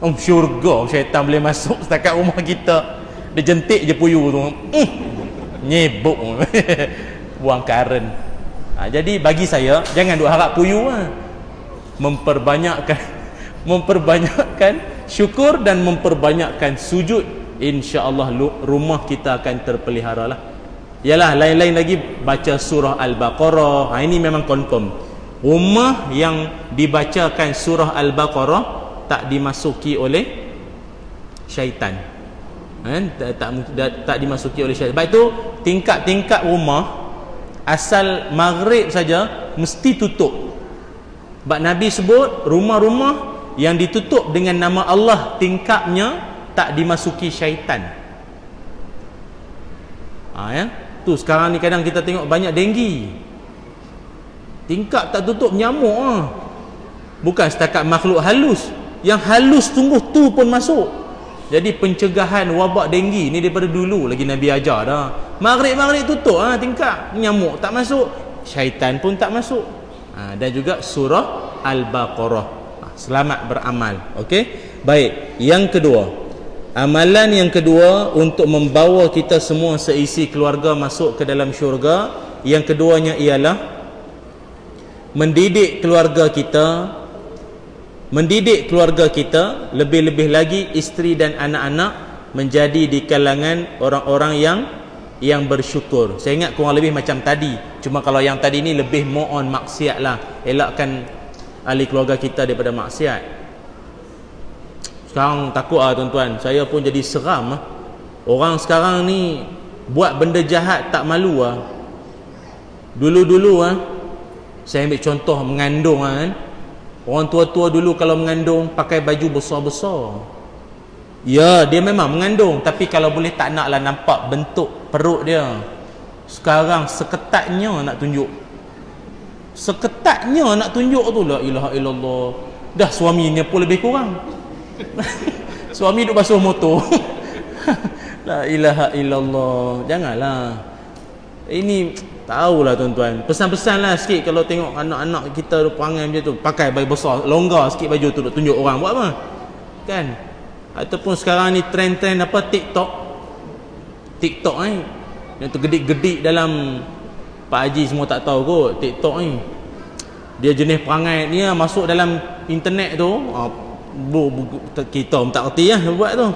Oh syurga syaitan boleh masuk [LAUGHS] Setakat rumah kita. Dia jentik je puyuh tu. Uh, Nyebuk [LAUGHS] buang karen ha, jadi bagi saya jangan duk harap puyuh lah. memperbanyakkan [LAUGHS] memperbanyakkan syukur dan memperbanyakkan sujud insya-Allah rumah kita akan terpelihara lah Yalah lain-lain lagi baca surah Al-Baqarah. Ha, ini memang confirm. Rumah yang dibacakan surah Al-Baqarah tak dimasuki oleh syaitan. Ha, tak, tak, tak dimasuki oleh syaitan. Sebab itu tingkat-tingkat rumah asal maghrib saja mesti tutup. Sebab Nabi sebut rumah-rumah yang ditutup dengan nama Allah tingkapnya tak dimasuki syaitan. Ha, ya? Tu sekarang ni kadang kita tengok banyak denggi. Tingkap tak tutup nyamuk ah. Bukan setakat makhluk halus. Yang halus tunggu tu pun masuk. Jadi pencegahan wabak denggi ni daripada dulu lagi Nabi ajar dah. Maghrib-maghrib tutup ah tingkap. Nyamuk tak masuk. Syaitan pun tak masuk. Ha, dan juga surah Al-Baqarah. Ha, selamat beramal. Okey. Baik. Yang kedua. Amalan yang kedua untuk membawa kita semua seisi keluarga masuk ke dalam syurga Yang keduanya ialah Mendidik keluarga kita Mendidik keluarga kita Lebih-lebih lagi isteri dan anak-anak Menjadi di kalangan orang-orang yang yang bersyukur. Saya ingat kurang lebih macam tadi. Cuma kalau yang tadi ni lebih mohon maksiat lah. Elakkan ahli keluarga kita daripada maksiat. Sekarang takut lah tuan-tuan. Saya pun jadi seram lah. Orang sekarang ni Buat benda jahat tak malu lah. Dulu-dulu lah Saya ambil contoh mengandung lah kan Orang tua-tua dulu kalau mengandung Pakai baju besar-besar Ya dia memang mengandung Tapi kalau boleh tak nak lah nampak bentuk perut dia Sekarang seketatnya nak tunjuk Seketatnya nak tunjuk tu lah ilaha illallah Dah suaminya pun lebih kurang [LAUGHS] Suami duk basuh motor. [LAUGHS] La ilaha illallah. Janganlah. Ini tahulah tuan-tuan. Pesan-pesanlah sikit kalau tengok anak-anak kita perangai macam tu, pakai baju besar, longgar sikit baju tu tunjuk orang buat apa? Kan? Ataupun sekarang ni trend-trend apa TikTok. TikTok ni. Eh? Yang tergedik-gedik dalam Pak Haji semua tak tahu kot TikTok ni. Dia jenis perangai ni masuk dalam internet tu, ah, kita tak kerti lah buat tu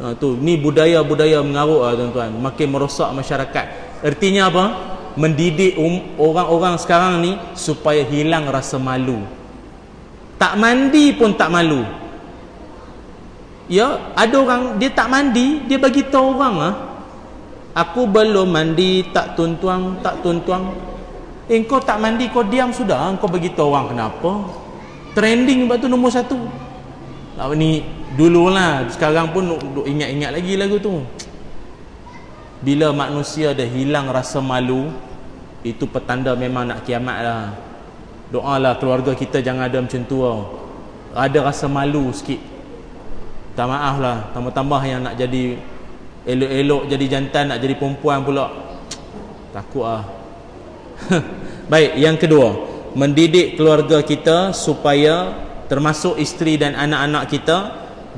ha, tu ni budaya-budaya mengarut lah tuan-tuan makin merosak masyarakat artinya apa mendidik um, orang-orang sekarang ni supaya hilang rasa malu. Tak mandi pun tak malu. Ya ada orang dia tak mandi dia bagi tahu orang ah. Aku belum mandi tak tuan-tuan tak tuan-tuan. Eh kau tak mandi kau diam sudah. Kau bagi tahu orang kenapa. Trending sebab tu nombor satu. Apa ni dululah. Sekarang pun ingat-ingat lagi lagu tu bila manusia dah hilang rasa malu itu petanda memang nak kiamat lah. Doalah keluarga kita jangan ada macam tu tau. ada rasa malu sikit. Tak maaf lah tambah-tambah yang nak jadi elok-elok jadi jantan nak jadi perempuan pula. Takut lah. [LAUGHS] Baik yang kedua. Mendidik keluarga kita supaya termasuk isteri dan anak-anak kita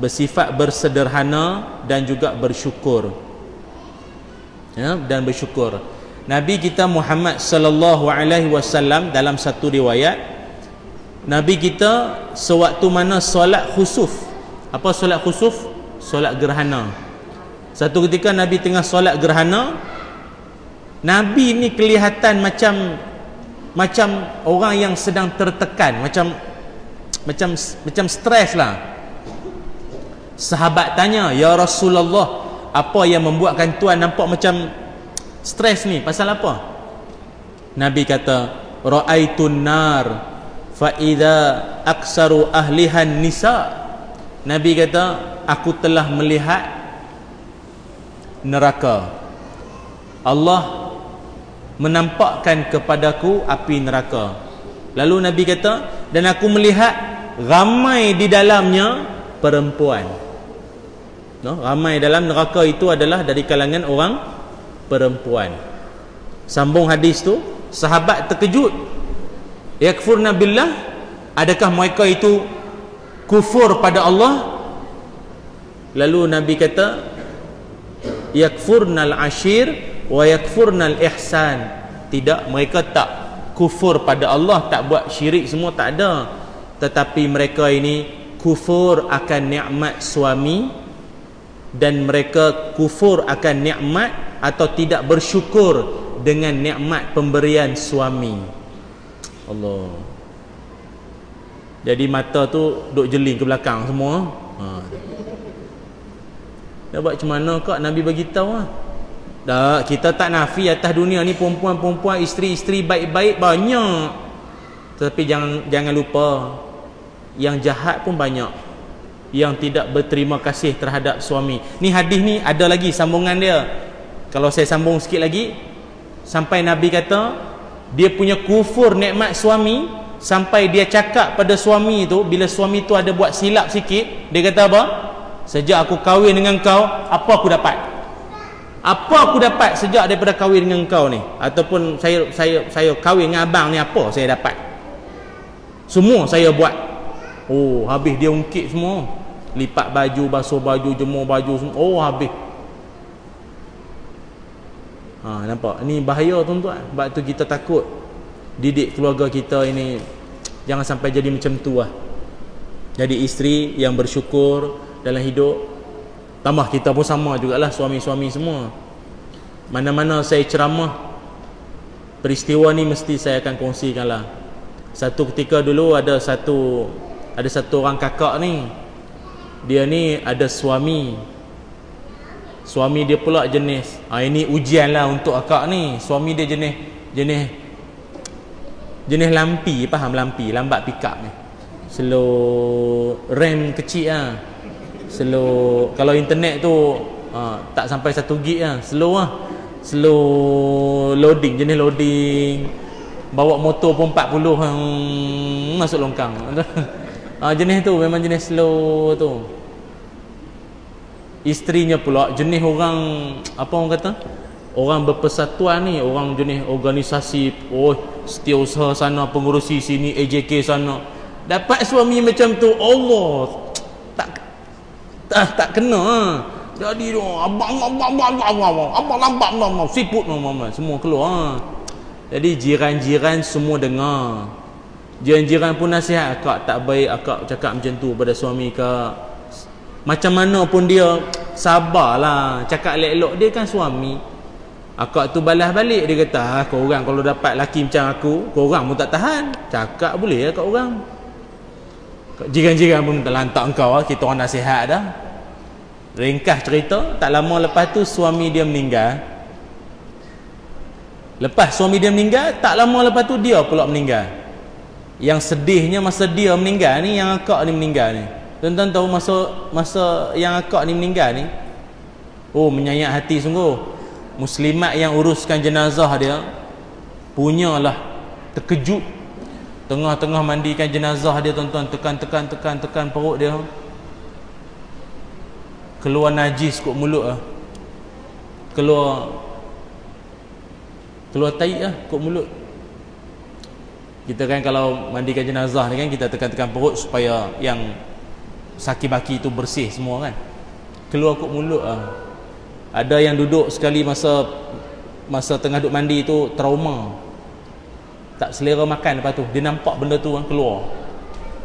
bersifat bersederhana dan juga bersyukur ya dan bersyukur. Nabi kita Muhammad sallallahu alaihi wasallam dalam satu riwayat Nabi kita sewaktu mana solat khusuf. Apa solat khusuf? Solat gerhana. Satu ketika Nabi tengah solat gerhana Nabi ni kelihatan macam macam orang yang sedang tertekan macam macam macam stres lah. Sahabat tanya ya Rasulullah apa yang membuatkan tuan nampak macam stres ni? Pasal apa? Nabi kata ra'aitun nar fa idza aksaru ahlihan nisa Nabi kata aku telah melihat neraka. Allah menampakkan kepadaku api neraka. Lalu Nabi kata dan aku melihat ramai di dalamnya perempuan no? ramai dalam neraka itu adalah dari kalangan orang perempuan. Sambung hadis tu sahabat terkejut. Yakfurna billah adakah mereka itu kufur pada Allah? Lalu nabi kata yakfurnal ashir wa yakfurnal ihsan tidak mereka tak kufur pada Allah tak buat syirik semua tak ada. Tetapi mereka ini kufur akan nikmat suami dan mereka kufur akan nikmat atau tidak bersyukur dengan nikmat pemberian suami Allah jadi mata tu duk jeling ke belakang semua ha. Dah buat macam mana kak Nabi bagi tahu lah Dah, kita tak nafi atas dunia ni perempuan-perempuan, isteri-isteri baik-baik banyak. Tetapi jangan jangan lupa yang jahat pun banyak. Yang tidak berterima kasih terhadap suami. Ni hadis ni ada lagi sambungan dia. Kalau saya sambung sikit lagi sampai Nabi kata dia punya kufur nikmat suami sampai dia cakap pada suami tu bila suami tu ada buat silap sikit dia kata apa? Sejak aku kahwin dengan kau, apa aku dapat? apa aku dapat sejak daripada kahwin dengan kau ni ataupun saya saya saya kahwin dengan abang ni apa saya dapat semua saya buat oh habis dia ungkit semua lipat baju basuh baju jemur baju semua oh habis ha nampak ni bahaya tuan-tuan sebab tu kita takut didik keluarga kita ini jangan sampai jadi macam tu lah jadi isteri yang bersyukur dalam hidup Tambah kita pun sama jugalah suami-suami semua. Mana-mana saya ceramah peristiwa ni mesti saya akan kongsikanlah. Satu ketika dulu ada satu ada satu orang kakak ni. Dia ni ada suami. Suami dia pula jenis. Ha, ini ujianlah untuk akak ni. Suami dia jenis jenis jenis lampi, faham lampi, lambat pick up ni. Slow rem kecil ah. Ha slow kalau internet tu uh, tak sampai 1 gig lah slow lah slow loading jenis loading bawa motor pun 40 hmm, masuk longkang [LAUGHS] uh, jenis tu memang jenis slow tu isterinya pula jenis orang apa orang kata orang berpersatuan ni orang jenis organisasi oh setiausaha sana pengurusi sini AJK sana dapat suami macam tu Allah tak tak kena ha. jadi tu abang abang abang abang abang lambat abang siput abang semua keluar ha. jadi jiran-jiran semua dengar jiran-jiran pun nasihat akak tak baik akak cakap macam tu pada suami kak macam mana pun dia sabarlah. Cakap elok-elok dia kan suami. Akak tu balas balik dia kata ha, kau orang kalau dapat laki macam aku kau orang pun tak tahan. Cakap boleh ya kat orang. Jiran-jiran pun tak lantak engkau kita orang nasihat dah. Ringkas cerita tak lama lepas tu suami dia meninggal. Lepas suami dia meninggal tak lama lepas tu dia pula meninggal yang sedihnya masa dia meninggal ni yang akak ni meninggal ni. Tuan-tuan tahu masa masa yang akak ni meninggal ni? Oh menyayat hati sungguh. Muslimat yang uruskan jenazah dia punyalah terkejut. Tengah-tengah mandikan jenazah dia tuan-tuan. Tekan-tekan tekan-tekan perut dia. Keluar najis kot mulut ah. Keluar keluar tai ah kot mulut. Kita kan kalau mandikan jenazah ni kan kita tekan-tekan perut supaya yang sakit baki tu bersih semua kan. Keluar kot mulut ah. Ada yang duduk sekali masa masa tengah duduk mandi tu trauma. Tak selera makan lepas tu. Dia nampak benda tu kan keluar.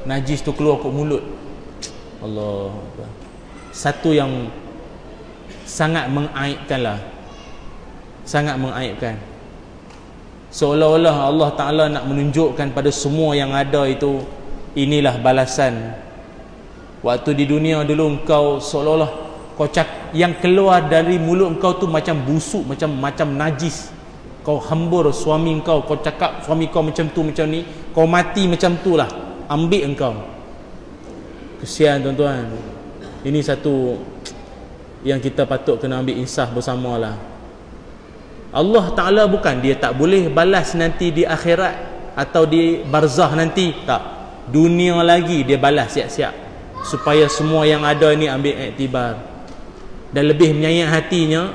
Najis tu keluar kot mulut. Allah satu yang sangat mengaibkanlah sangat mengaibkan seolah-olah Allah Ta'ala nak menunjukkan pada semua yang ada itu inilah balasan. Waktu di dunia dulu engkau seolah-olah kau cak yang keluar dari mulut engkau tu macam busuk macam macam najis. Kau hambur suami engkau kau cakap suami kau macam tu macam ni kau mati macam tu lah. Ambil engkau. Kesian tuan-tuan. Ini satu yang kita patut kena ambil insaf bersama lah Allah Ta'ala bukan dia tak boleh balas nanti di akhirat atau di barzah nanti tak. Dunia lagi dia balas siap-siap supaya semua yang ada ni ambil iktibar. Dan lebih menyayang hatinya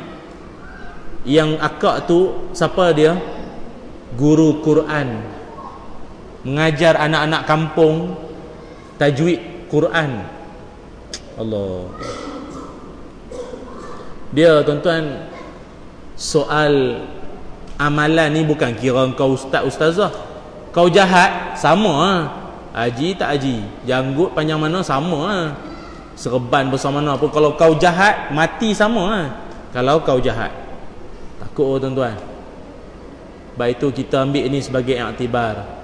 yang akak tu siapa dia? Guru Quran. Mengajar anak-anak kampung tajwid Quran. Allah. Dia tuan-tuan soal amalan ni bukan kira kau ustaz ustazah. Kau jahat sama ha? haji tak haji. Janggut panjang mana sama lah serban besar mana pun. Kalau kau jahat mati sama lah kalau kau jahat. Takut oh tuan-tuan. Baik itu kita ambil ini sebagai aktibar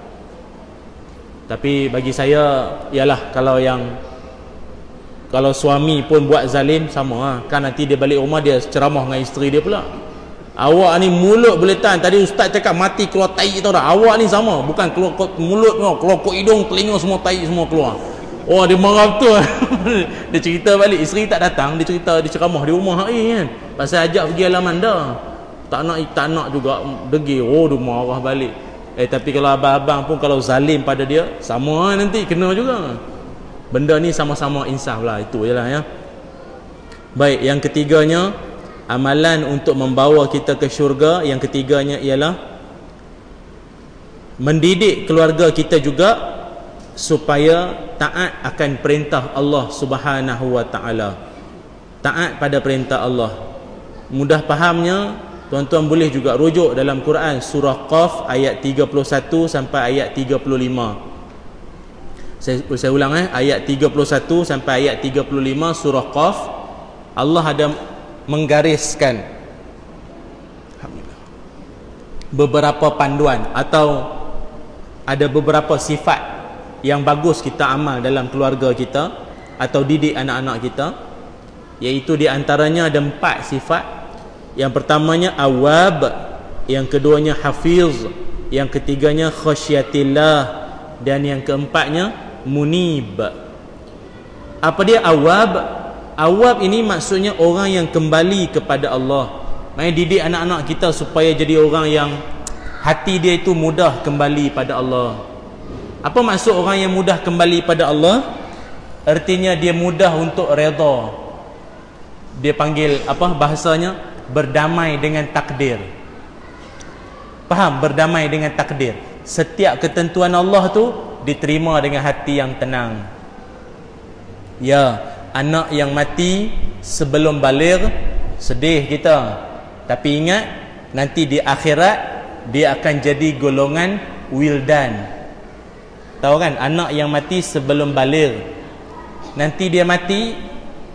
tapi bagi saya ialah kalau yang kalau suami pun buat zalim sama kan nanti dia balik rumah dia ceramah dengan isteri dia pula awak ni mulut boleh tahan tadi ustaz cakap mati keluar tai tau dah. Awak ni sama. Bukan keluar mulut keluar kok hidung telinga semua tai semua keluar. Oh dia marah betul. [LAUGHS] Dia cerita balik. Isteri tak datang. Dia cerita Dia ceramah di rumah hari kan. Pasal ajak pergi alaman dah. Tak nak tak nak juga Degil. Oh dia marah balik. Eh tapi kalau abang-abang pun Kalau zalim pada dia Sama nanti. Kena juga. Benda ni sama-sama insaf lah. Itu je lah ya. Baik yang ketiganya Amalan untuk membawa kita ke syurga Yang ketiganya ialah Mendidik keluarga kita juga supaya taat akan perintah Allah Subhanahu wa taala. Taat pada perintah Allah. Mudah fahamnya, tuan-tuan boleh juga rujuk dalam Quran surah Qaf ayat 31 sampai ayat 35. Saya saya ulang eh ayat 31 sampai ayat 35 surah Qaf Allah ada menggariskan beberapa panduan atau ada beberapa sifat yang bagus kita amal dalam keluarga kita atau didik anak-anak kita iaitu di antaranya ada empat sifat. Yang pertamanya awab yang keduanya hafiz yang ketiganya khasyatillah dan yang keempatnya munib. Apa dia awab awab ini maksudnya orang yang kembali kepada Allah main didik anak-anak kita supaya jadi orang yang hati dia itu mudah kembali pada Allah apa maksud orang yang mudah kembali pada Allah? Artinya dia mudah untuk redha. Dia panggil apa bahasanya? Berdamai dengan takdir. Faham? Berdamai dengan takdir. Setiap ketentuan Allah tu diterima dengan hati yang tenang. Ya, anak yang mati sebelum balik sedih kita. Tapi ingat nanti di akhirat dia akan jadi golongan wildan Tahu kan anak yang mati sebelum balik. Nanti dia mati,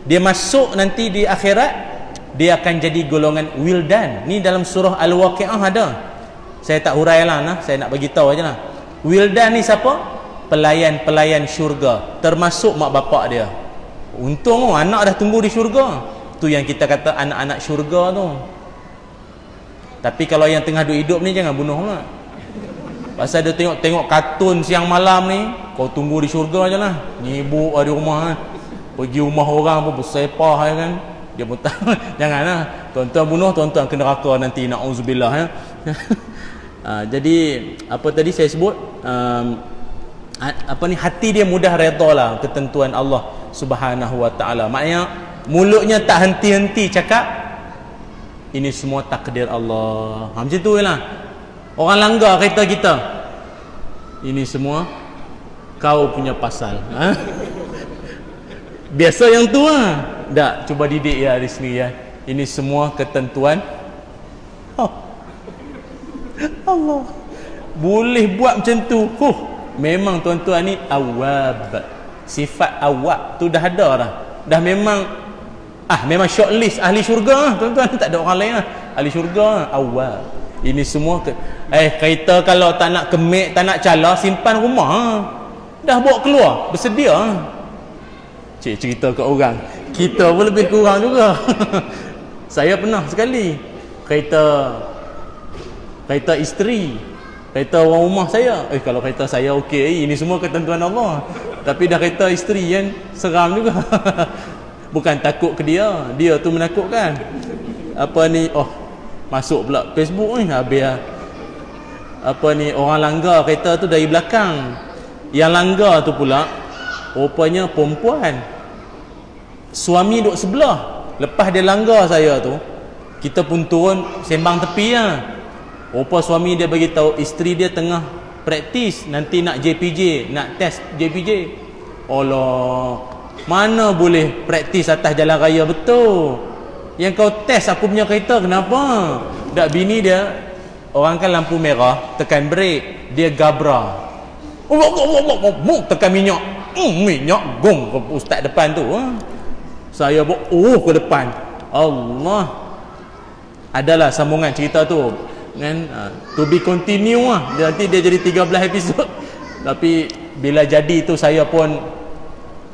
dia masuk nanti di akhirat dia akan jadi golongan wildan. Ni dalam surah Al-Waqiah ada. Saya tak hurailah nah, saya nak bagi tahu ajalah. Wildan ni siapa? Pelayan-pelayan syurga, termasuk mak bapak dia. Untung oh, anak dah tunggu di syurga. Tu yang kita kata anak-anak syurga tu. Tapi kalau yang tengah duduk hidup ni jangan bunuh lah. Pasal dia tengok-tengok kartun siang malam ni Kau tunggu di syurga je lah. Nyibuk lah di rumah kan. Pergi rumah orang pun bersepah ya kan. Dia pun tak [LAUGHS] Janganlah. Tuan-tuan bunuh Tuan-tuan kena raka nanti Na'udzubillah ya. Ha, [LAUGHS] Jadi Apa tadi saya sebut? Um, Apa ni? Hati dia mudah reda lah Ketentuan Allah Subhanahu wa ta'ala Maknanya Mulutnya tak henti-henti cakap Ini semua takdir Allah ha, Macam tu lah Orang langgar kereta kita. Ini semua kau punya pasal. Ha? Biasa yang tu lah. Tak, cuba didik ya di sini ya. Ini semua ketentuan. Oh. Allah. Boleh buat macam tu. Huh. Memang tuan-tuan ni awab. Sifat awab tu dah ada dah. Dah memang ah memang shortlist ahli syurga lah. tuan-tuan tak ada orang lain lah. Ahli syurga awab. Ini semua ke, eh kereta kalau tak nak kemik, tak nak cala, simpan rumah. Ha. Dah bawa keluar, bersedia. Cik cerita ke orang. Kita pun lebih kurang juga. [LAUGHS] Saya pernah sekali kereta kereta isteri, kereta orang rumah saya. Eh kalau kereta saya okey, ini semua ketentuan Allah. Tapi dah kereta isteri kan seram juga. [LAUGHS] Bukan takut ke dia, dia tu menakutkan. Apa ni? Oh, masuk pula Facebook ni habis lah. apa ni orang langgar kereta tu dari belakang yang langgar tu pula rupanya perempuan suami duduk sebelah lepas dia langgar saya tu kita pun turun sembang tepi lah rupa suami dia bagi tahu isteri dia tengah praktis nanti nak JPJ nak test JPJ Allah mana boleh praktis atas jalan raya? Betul. Yang kau test aku punya kereta kenapa? Tak bini dia orang kan lampu merah tekan brek dia gabra. Allah Allah Allah Allah tekan minyak. Hmm, minyak gong ustaz depan tu ha. saya buat oh ke depan. Allah. Adalah sambungan cerita tu kan? Uh, to be continue lah. Nanti dia jadi 13 episod. [LAUGHS] Tapi bila jadi tu saya pun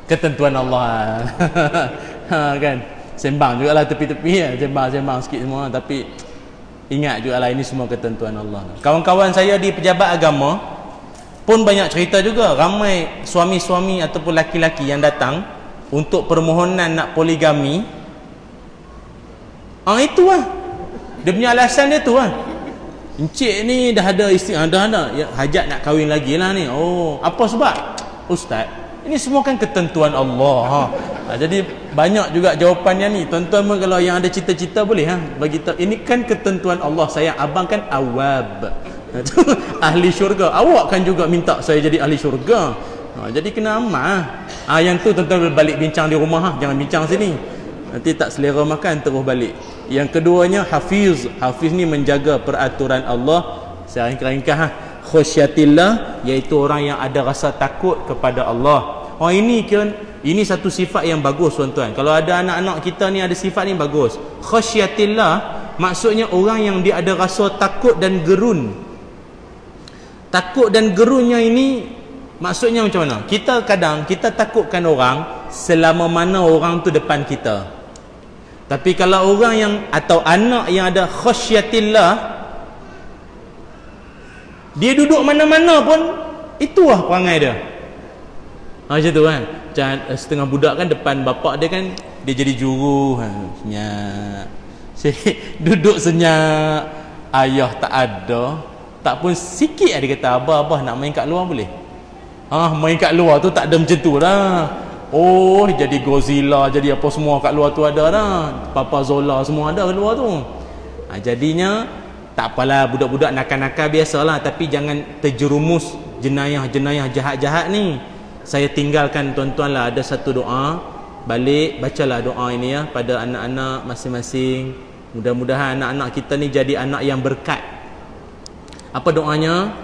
ketentuan Allah. [LAUGHS] Ha, kan? Sembang juga lah tepi-tepi ya. sembang-sembang sikit semua. Tapi ingat juga lah ini semua ketentuan Allah. Kawan-kawan saya di pejabat agama pun banyak cerita juga. Ramai suami-suami ataupun laki-laki yang datang untuk permohonan nak poligami. Ah itu lah dia punya alasan dia tu lah Encik ni dah ada isteri, ah, dah ada ya, hajat nak kahwin lagi lah ni. Oh, apa sebab? Ustaz, ini semua kan ketentuan Allah. Ha. ha jadi banyak juga jawapannya ni. Tuan-tuan kalau yang ada cita-cita boleh ha bagi tahu. Ini kan ketentuan Allah. Saya abang kan awab. [LAUGHS] ahli syurga. Awak kan juga minta saya jadi ahli syurga. Ha, jadi kena amal. Ha, yang tu tuan-tuan balik bincang di rumah ha. Jangan bincang sini. Nanti tak selera makan terus balik. Yang keduanya hafiz. Hafiz ni menjaga peraturan Allah. Saya ringkas-ringkas ha. Khusyatillah iaitu orang yang ada rasa takut kepada Allah. Oh ini kan ini satu sifat yang bagus tuan-tuan. Kalau ada anak-anak kita ni ada sifat ni bagus. Khusyatillah maksudnya orang yang dia ada rasa takut dan gerun. Takut dan gerunnya ini maksudnya macam mana? Kita kadang kita takutkan orang selama mana orang tu depan kita. Tapi kalau orang yang atau anak yang ada khasyatillah dia duduk mana-mana pun itulah perangai dia. Ha, macam tu kan. Macam eh, setengah budak kan depan bapak dia kan dia jadi juru ha, senyap. [LAUGHS] duduk senyap ayah tak ada tak pun sikit dia kata abah abah nak main kat luar boleh. Ha, main kat luar tu tak ada macam tu lah. Oh jadi Godzilla jadi apa semua kat luar tu ada dah. Papa Zola semua ada kat luar tu. Ha, Jadinya tak apalah budak-budak nakal-nakal biasalah. Tapi jangan terjerumus jenayah-jenayah jahat-jahat ni. Saya tinggalkan tuan-tuan lah ada satu doa. Balik bacalah doa ini ya pada anak-anak masing-masing. Mudah-mudahan anak-anak kita ni jadi anak yang berkat. Apa doanya?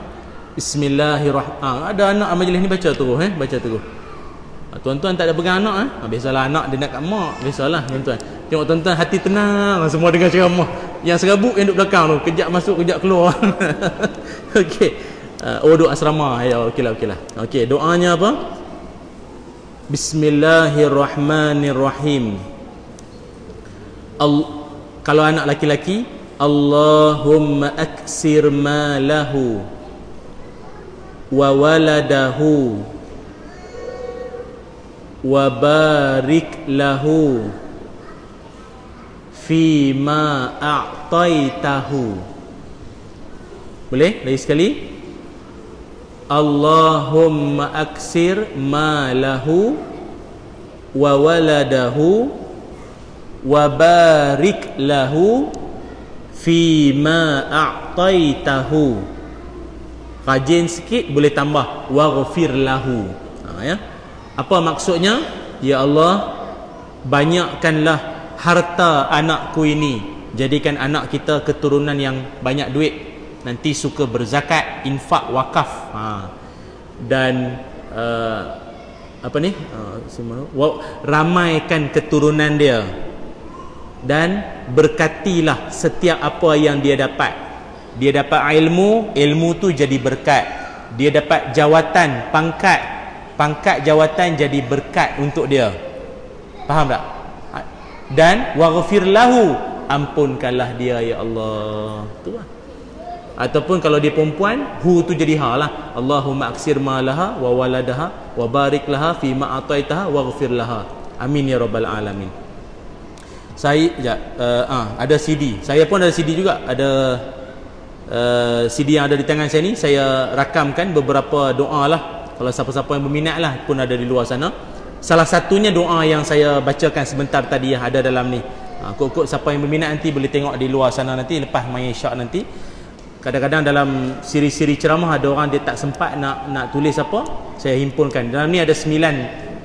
Bismillahirrahmanirrahim Ada anak majlis ni baca tu eh? Baca Ah, tuan-tuan tak ada pegang anak eh? Ha, biasalah anak dia nak kat mak. Biasalah tuan-tuan. Tengok tuan-tuan hati tenang semua dengar ceramah. Yang serabut yang duduk belakang tu, kejap masuk, kejap keluar. [LAUGHS] okey. Uh, oh doa asrama. Ya okeylah okeylah. Okey, doanya apa? Bismillahirrahmanirrahim. Al kalau anak laki-laki, Allahumma aksir ma lahu wa waladahu wa barik lahu fi ma a'taitahu boleh? Lagi sekali. Allahumma aksir ma lahu wa waladahu wa barik lahu fi ma a'taitahu. Rajin sikit boleh tambah. Waghfir lahu. Ha, ya apa maksudnya? Ya Allah, banyakkanlah harta anakku ini. Jadikan anak kita keturunan yang banyak duit. Nanti suka berzakat, infak, wakaf. Ha. Dan uh, apa ni? Uh, ramaikan keturunan dia. Dan berkatilah setiap apa yang dia dapat. Dia dapat ilmu, ilmu tu jadi berkat. Dia dapat jawatan, pangkat, pangkat jawatan jadi berkat untuk dia. Faham tak? Dan waghfir lahu ampunkanlah dia ya Allah. Tu lah. Ataupun kalau dia perempuan hu tu jadi ha lah. Allahumma aksir ma laha wa waladaha wa barik laha fi ma ataitaha waghfir laha. Amin ya rabbal alamin. Saya ya, uh, uh, ada CD saya pun ada CD juga. Ada uh, CD yang ada di tangan saya ni saya rakamkan beberapa doa lah kalau siapa-siapa yang berminat lah pun ada di luar sana. Salah satunya doa yang saya bacakan sebentar tadi yang ada dalam ni. Ha, kok-kok siapa yang berminat nanti boleh tengok di luar sana nanti lepas main syak nanti. Kadang-kadang dalam siri-siri ceramah ada orang dia tak sempat nak nak tulis apa saya himpunkan. Dalam ni ada sembilan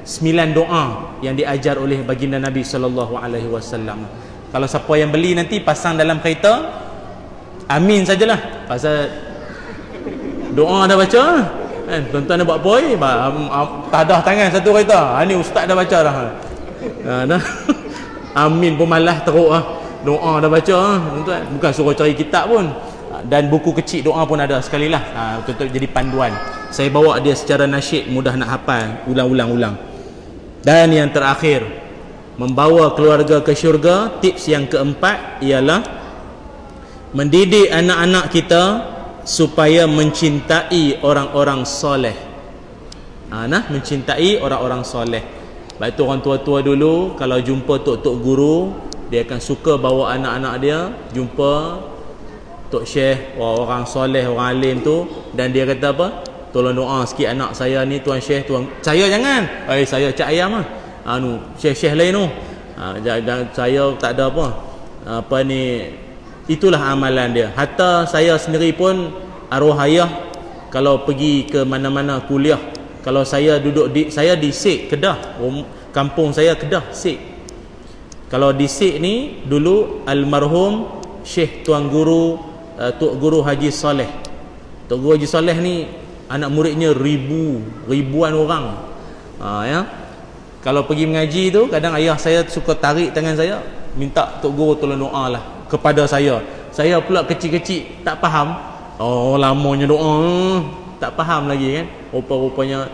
sembilan doa yang diajar oleh baginda Nabi sallallahu alaihi wasallam. Kalau siapa yang beli nanti pasang dalam kereta amin sajalah. Pasal doa dah baca kan tuan-tuan nak buat eh tadah tangan satu kereta. Ha, ni ustaz dah baca dah. Ha, dah. [LAUGHS] Amin pun malas teruk ah doa dah baca ah tuan-tuan. Bukan suruh cari kitab pun. Dan buku kecil doa pun ada sekali lah ha, untuk jadi panduan. Saya bawa dia secara nasyid mudah nak hafal. Ulang-ulang-ulang dan yang terakhir membawa keluarga ke syurga tips yang keempat ialah mendidik anak-anak kita supaya mencintai orang-orang soleh. Ha, nah mencintai orang-orang soleh. Baik tu orang tua-tua dulu kalau jumpa tok-tok guru dia akan suka bawa anak-anak dia jumpa tok syekh orang soleh orang alim tu dan dia kata apa? Tolong doa sikit anak saya ni tuan syekh tuan saya jangan. Eh saya cak ayam ah anu syekh-syekh lain tu. Ha, saya tak ada apa. Apa ni itulah amalan dia. Hatta saya sendiri pun arwah ayah kalau pergi ke mana-mana kuliah kalau saya duduk di saya di Sik Kedah kampung saya Kedah Sik. Kalau di Sik ni dulu almarhum Syekh Tuan Guru uh, Tok Guru Haji Saleh. Tok Guru Haji Saleh ni anak muridnya ribu ribuan orang. Ha, ya. Kalau pergi mengaji tu kadang ayah saya suka tarik tangan saya minta Tok Guru tolong doa lah kepada saya. Saya pula kecil-kecil tak faham. Oh lamanya doa. Tak faham lagi kan? Rupa-rupanya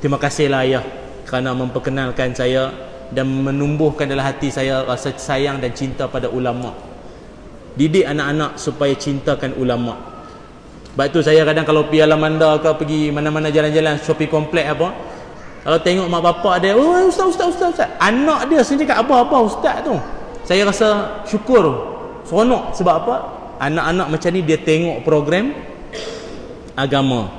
terima kasihlah ayah kerana memperkenalkan saya dan menumbuhkan dalam hati saya rasa sayang dan cinta pada ulama. Didik anak-anak supaya cintakan ulama. Sebab tu saya kadang kalau pergi Alamanda ke pergi mana-mana jalan-jalan shopping komplek apa kalau tengok mak bapak dia oh ustaz ustaz ustaz, ustaz. anak dia sendiri kat apa-apa ustaz tu? Saya rasa syukur seronok. Sebab apa? Anak-anak macam ni dia tengok program agama.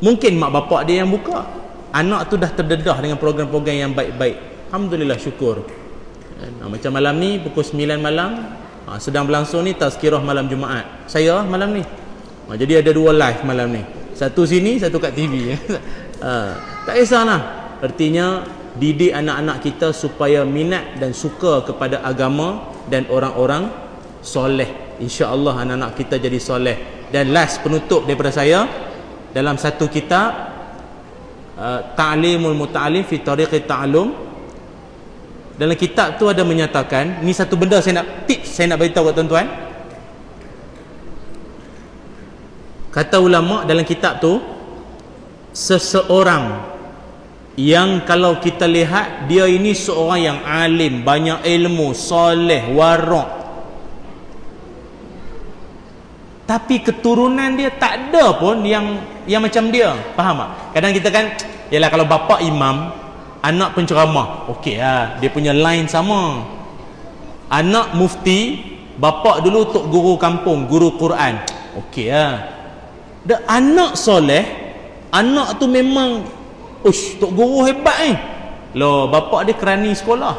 Mungkin mak bapak dia yang buka. Anak tu dah terdedah dengan program-program yang baik-baik. Alhamdulillah syukur. Nah, macam malam ni pukul 9 malam ha, sedang berlangsung ni tazkirah malam Jumaat. Saya malam ni. Ha, jadi ada dua live malam ni. Satu sini satu kat TV [LAUGHS] ha, tak kisahlah. Artinya didik anak-anak kita supaya minat dan suka kepada agama dan orang-orang soleh. insya-Allah anak-anak kita jadi soleh. Dan last penutup daripada saya dalam satu kitab uh, Ta'limul Muta'alim fi Tariqi Ta'lum dalam kitab tu ada menyatakan ni satu benda saya nak tips saya nak beritahu kepada tuan-tuan. Kata ulama dalam kitab tu seseorang yang kalau kita lihat dia ini seorang yang alim banyak ilmu soleh warak tapi keturunan dia tak ada pun yang yang macam dia. Faham tak? Kadang kita kan ialah kalau bapa imam anak penceramah. Lah dia punya line sama. Anak mufti bapa dulu tok guru kampung guru Quran. Okey lah. Dan anak soleh anak tu memang Ush, Tok Guru hebat ni. Eh. Loh, bapak dia kerani sekolah.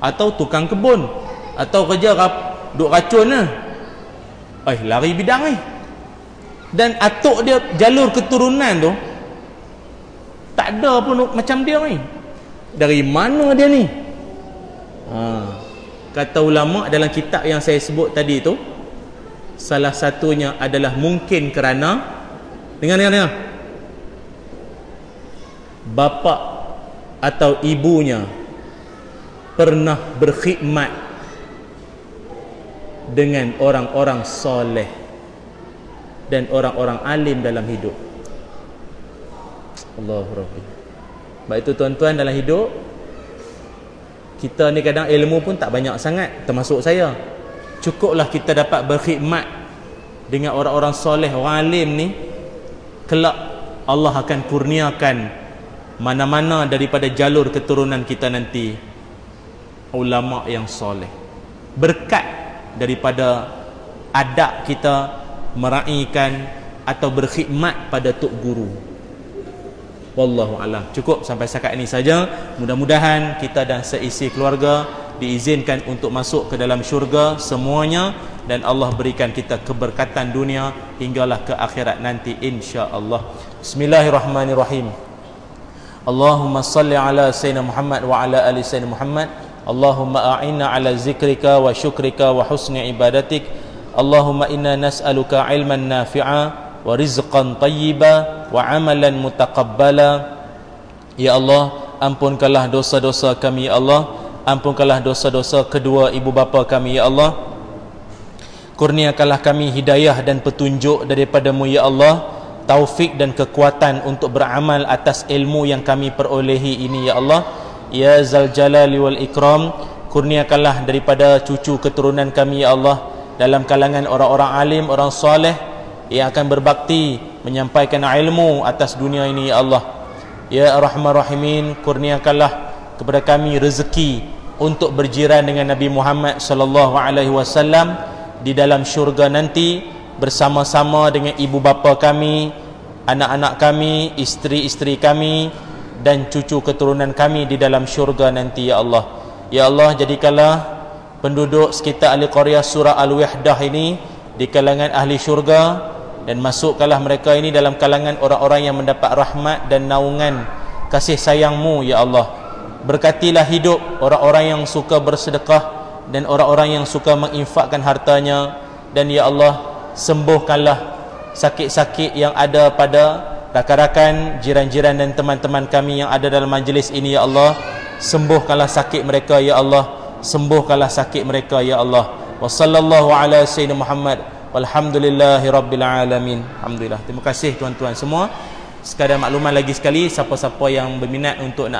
Atau tukang kebun. Atau kerja rap, duk racun lah. Eh, lari bidang ni. Eh. Dan atuk dia jalur keturunan tu, tak ada pun macam dia ni. Dari mana dia ni? Ha. Kata ulama dalam kitab yang saya sebut tadi tu, salah satunya adalah mungkin kerana, dengar-dengar, bapa atau ibunya pernah berkhidmat dengan orang-orang soleh dan orang-orang alim dalam hidup. Allah Rabbi baik itu tuan-tuan dalam hidup kita ni kadang ilmu pun tak banyak sangat termasuk saya. Cukuplah kita dapat berkhidmat dengan orang-orang soleh orang alim ni kelak Allah akan kurniakan mana-mana daripada jalur keturunan kita nanti ulama yang soleh. Berkat daripada adab kita meraihkan atau berkhidmat pada tok guru. Wallahu alam. Cukup sampai setakat ini saja. Mudah-mudahan kita dan seisi keluarga diizinkan untuk masuk ke dalam syurga semuanya dan Allah berikan kita keberkatan dunia hinggalah ke akhirat nanti insya-Allah. Bismillahirrahmanirrahim Allahumma salli ala Sayyidina Muhammad wa ala ali Sayyidina Muhammad. Allahumma a'inna ala zikrika wa syukrika wa husni ibadatik. Allahumma inna nas'aluka ilman nafi'a wa rizqan tayyiba wa amalan mutakabbala Ya Allah, ampunkanlah dosa-dosa kami Ya Allah. Ampunkanlah dosa-dosa kedua ibu bapa kami Ya Allah. Kurniakanlah kami hidayah dan petunjuk daripadamu Ya Allah Ya Allah taufik dan kekuatan untuk beramal atas ilmu yang kami perolehi ini ya Allah. Ya zal jalali wal ikram kurniakanlah daripada cucu keturunan kami ya Allah. Dalam kalangan orang-orang alim orang soleh yang akan berbakti menyampaikan ilmu atas dunia ini ya Allah. Ya arhamar rahimin kurniakanlah kepada kami rezeki untuk berjiran dengan Nabi Muhammad sallallahu alaihi wasallam di dalam syurga nanti bersama-sama dengan ibu bapa kami, anak-anak kami, isteri-isteri kami dan cucu keturunan kami di dalam syurga nanti ya Allah. Ya Allah jadikanlah penduduk sekitar ahli Qaryah surah Al-Wahdah ini di kalangan ahli syurga dan masukkanlah mereka ini dalam kalangan orang-orang yang mendapat rahmat dan naungan kasih sayangmu ya Allah. Berkatilah hidup orang-orang yang suka bersedekah dan orang-orang yang suka menginfakkan hartanya dan ya Allah sembuhkanlah sakit-sakit yang ada pada rakan-rakan jiran-jiran dan teman-teman kami yang ada dalam majlis ini ya Allah. Sembuhkanlah sakit mereka ya Allah. Sembuhkanlah sakit mereka ya Allah. Wa sallallahu ala sayyidina Muhammad. Walhamdulillahi rabbil alamin. Alhamdulillah. Terima kasih tuan-tuan semua. Sekadar makluman lagi sekali siapa-siapa yang berminat untuk nak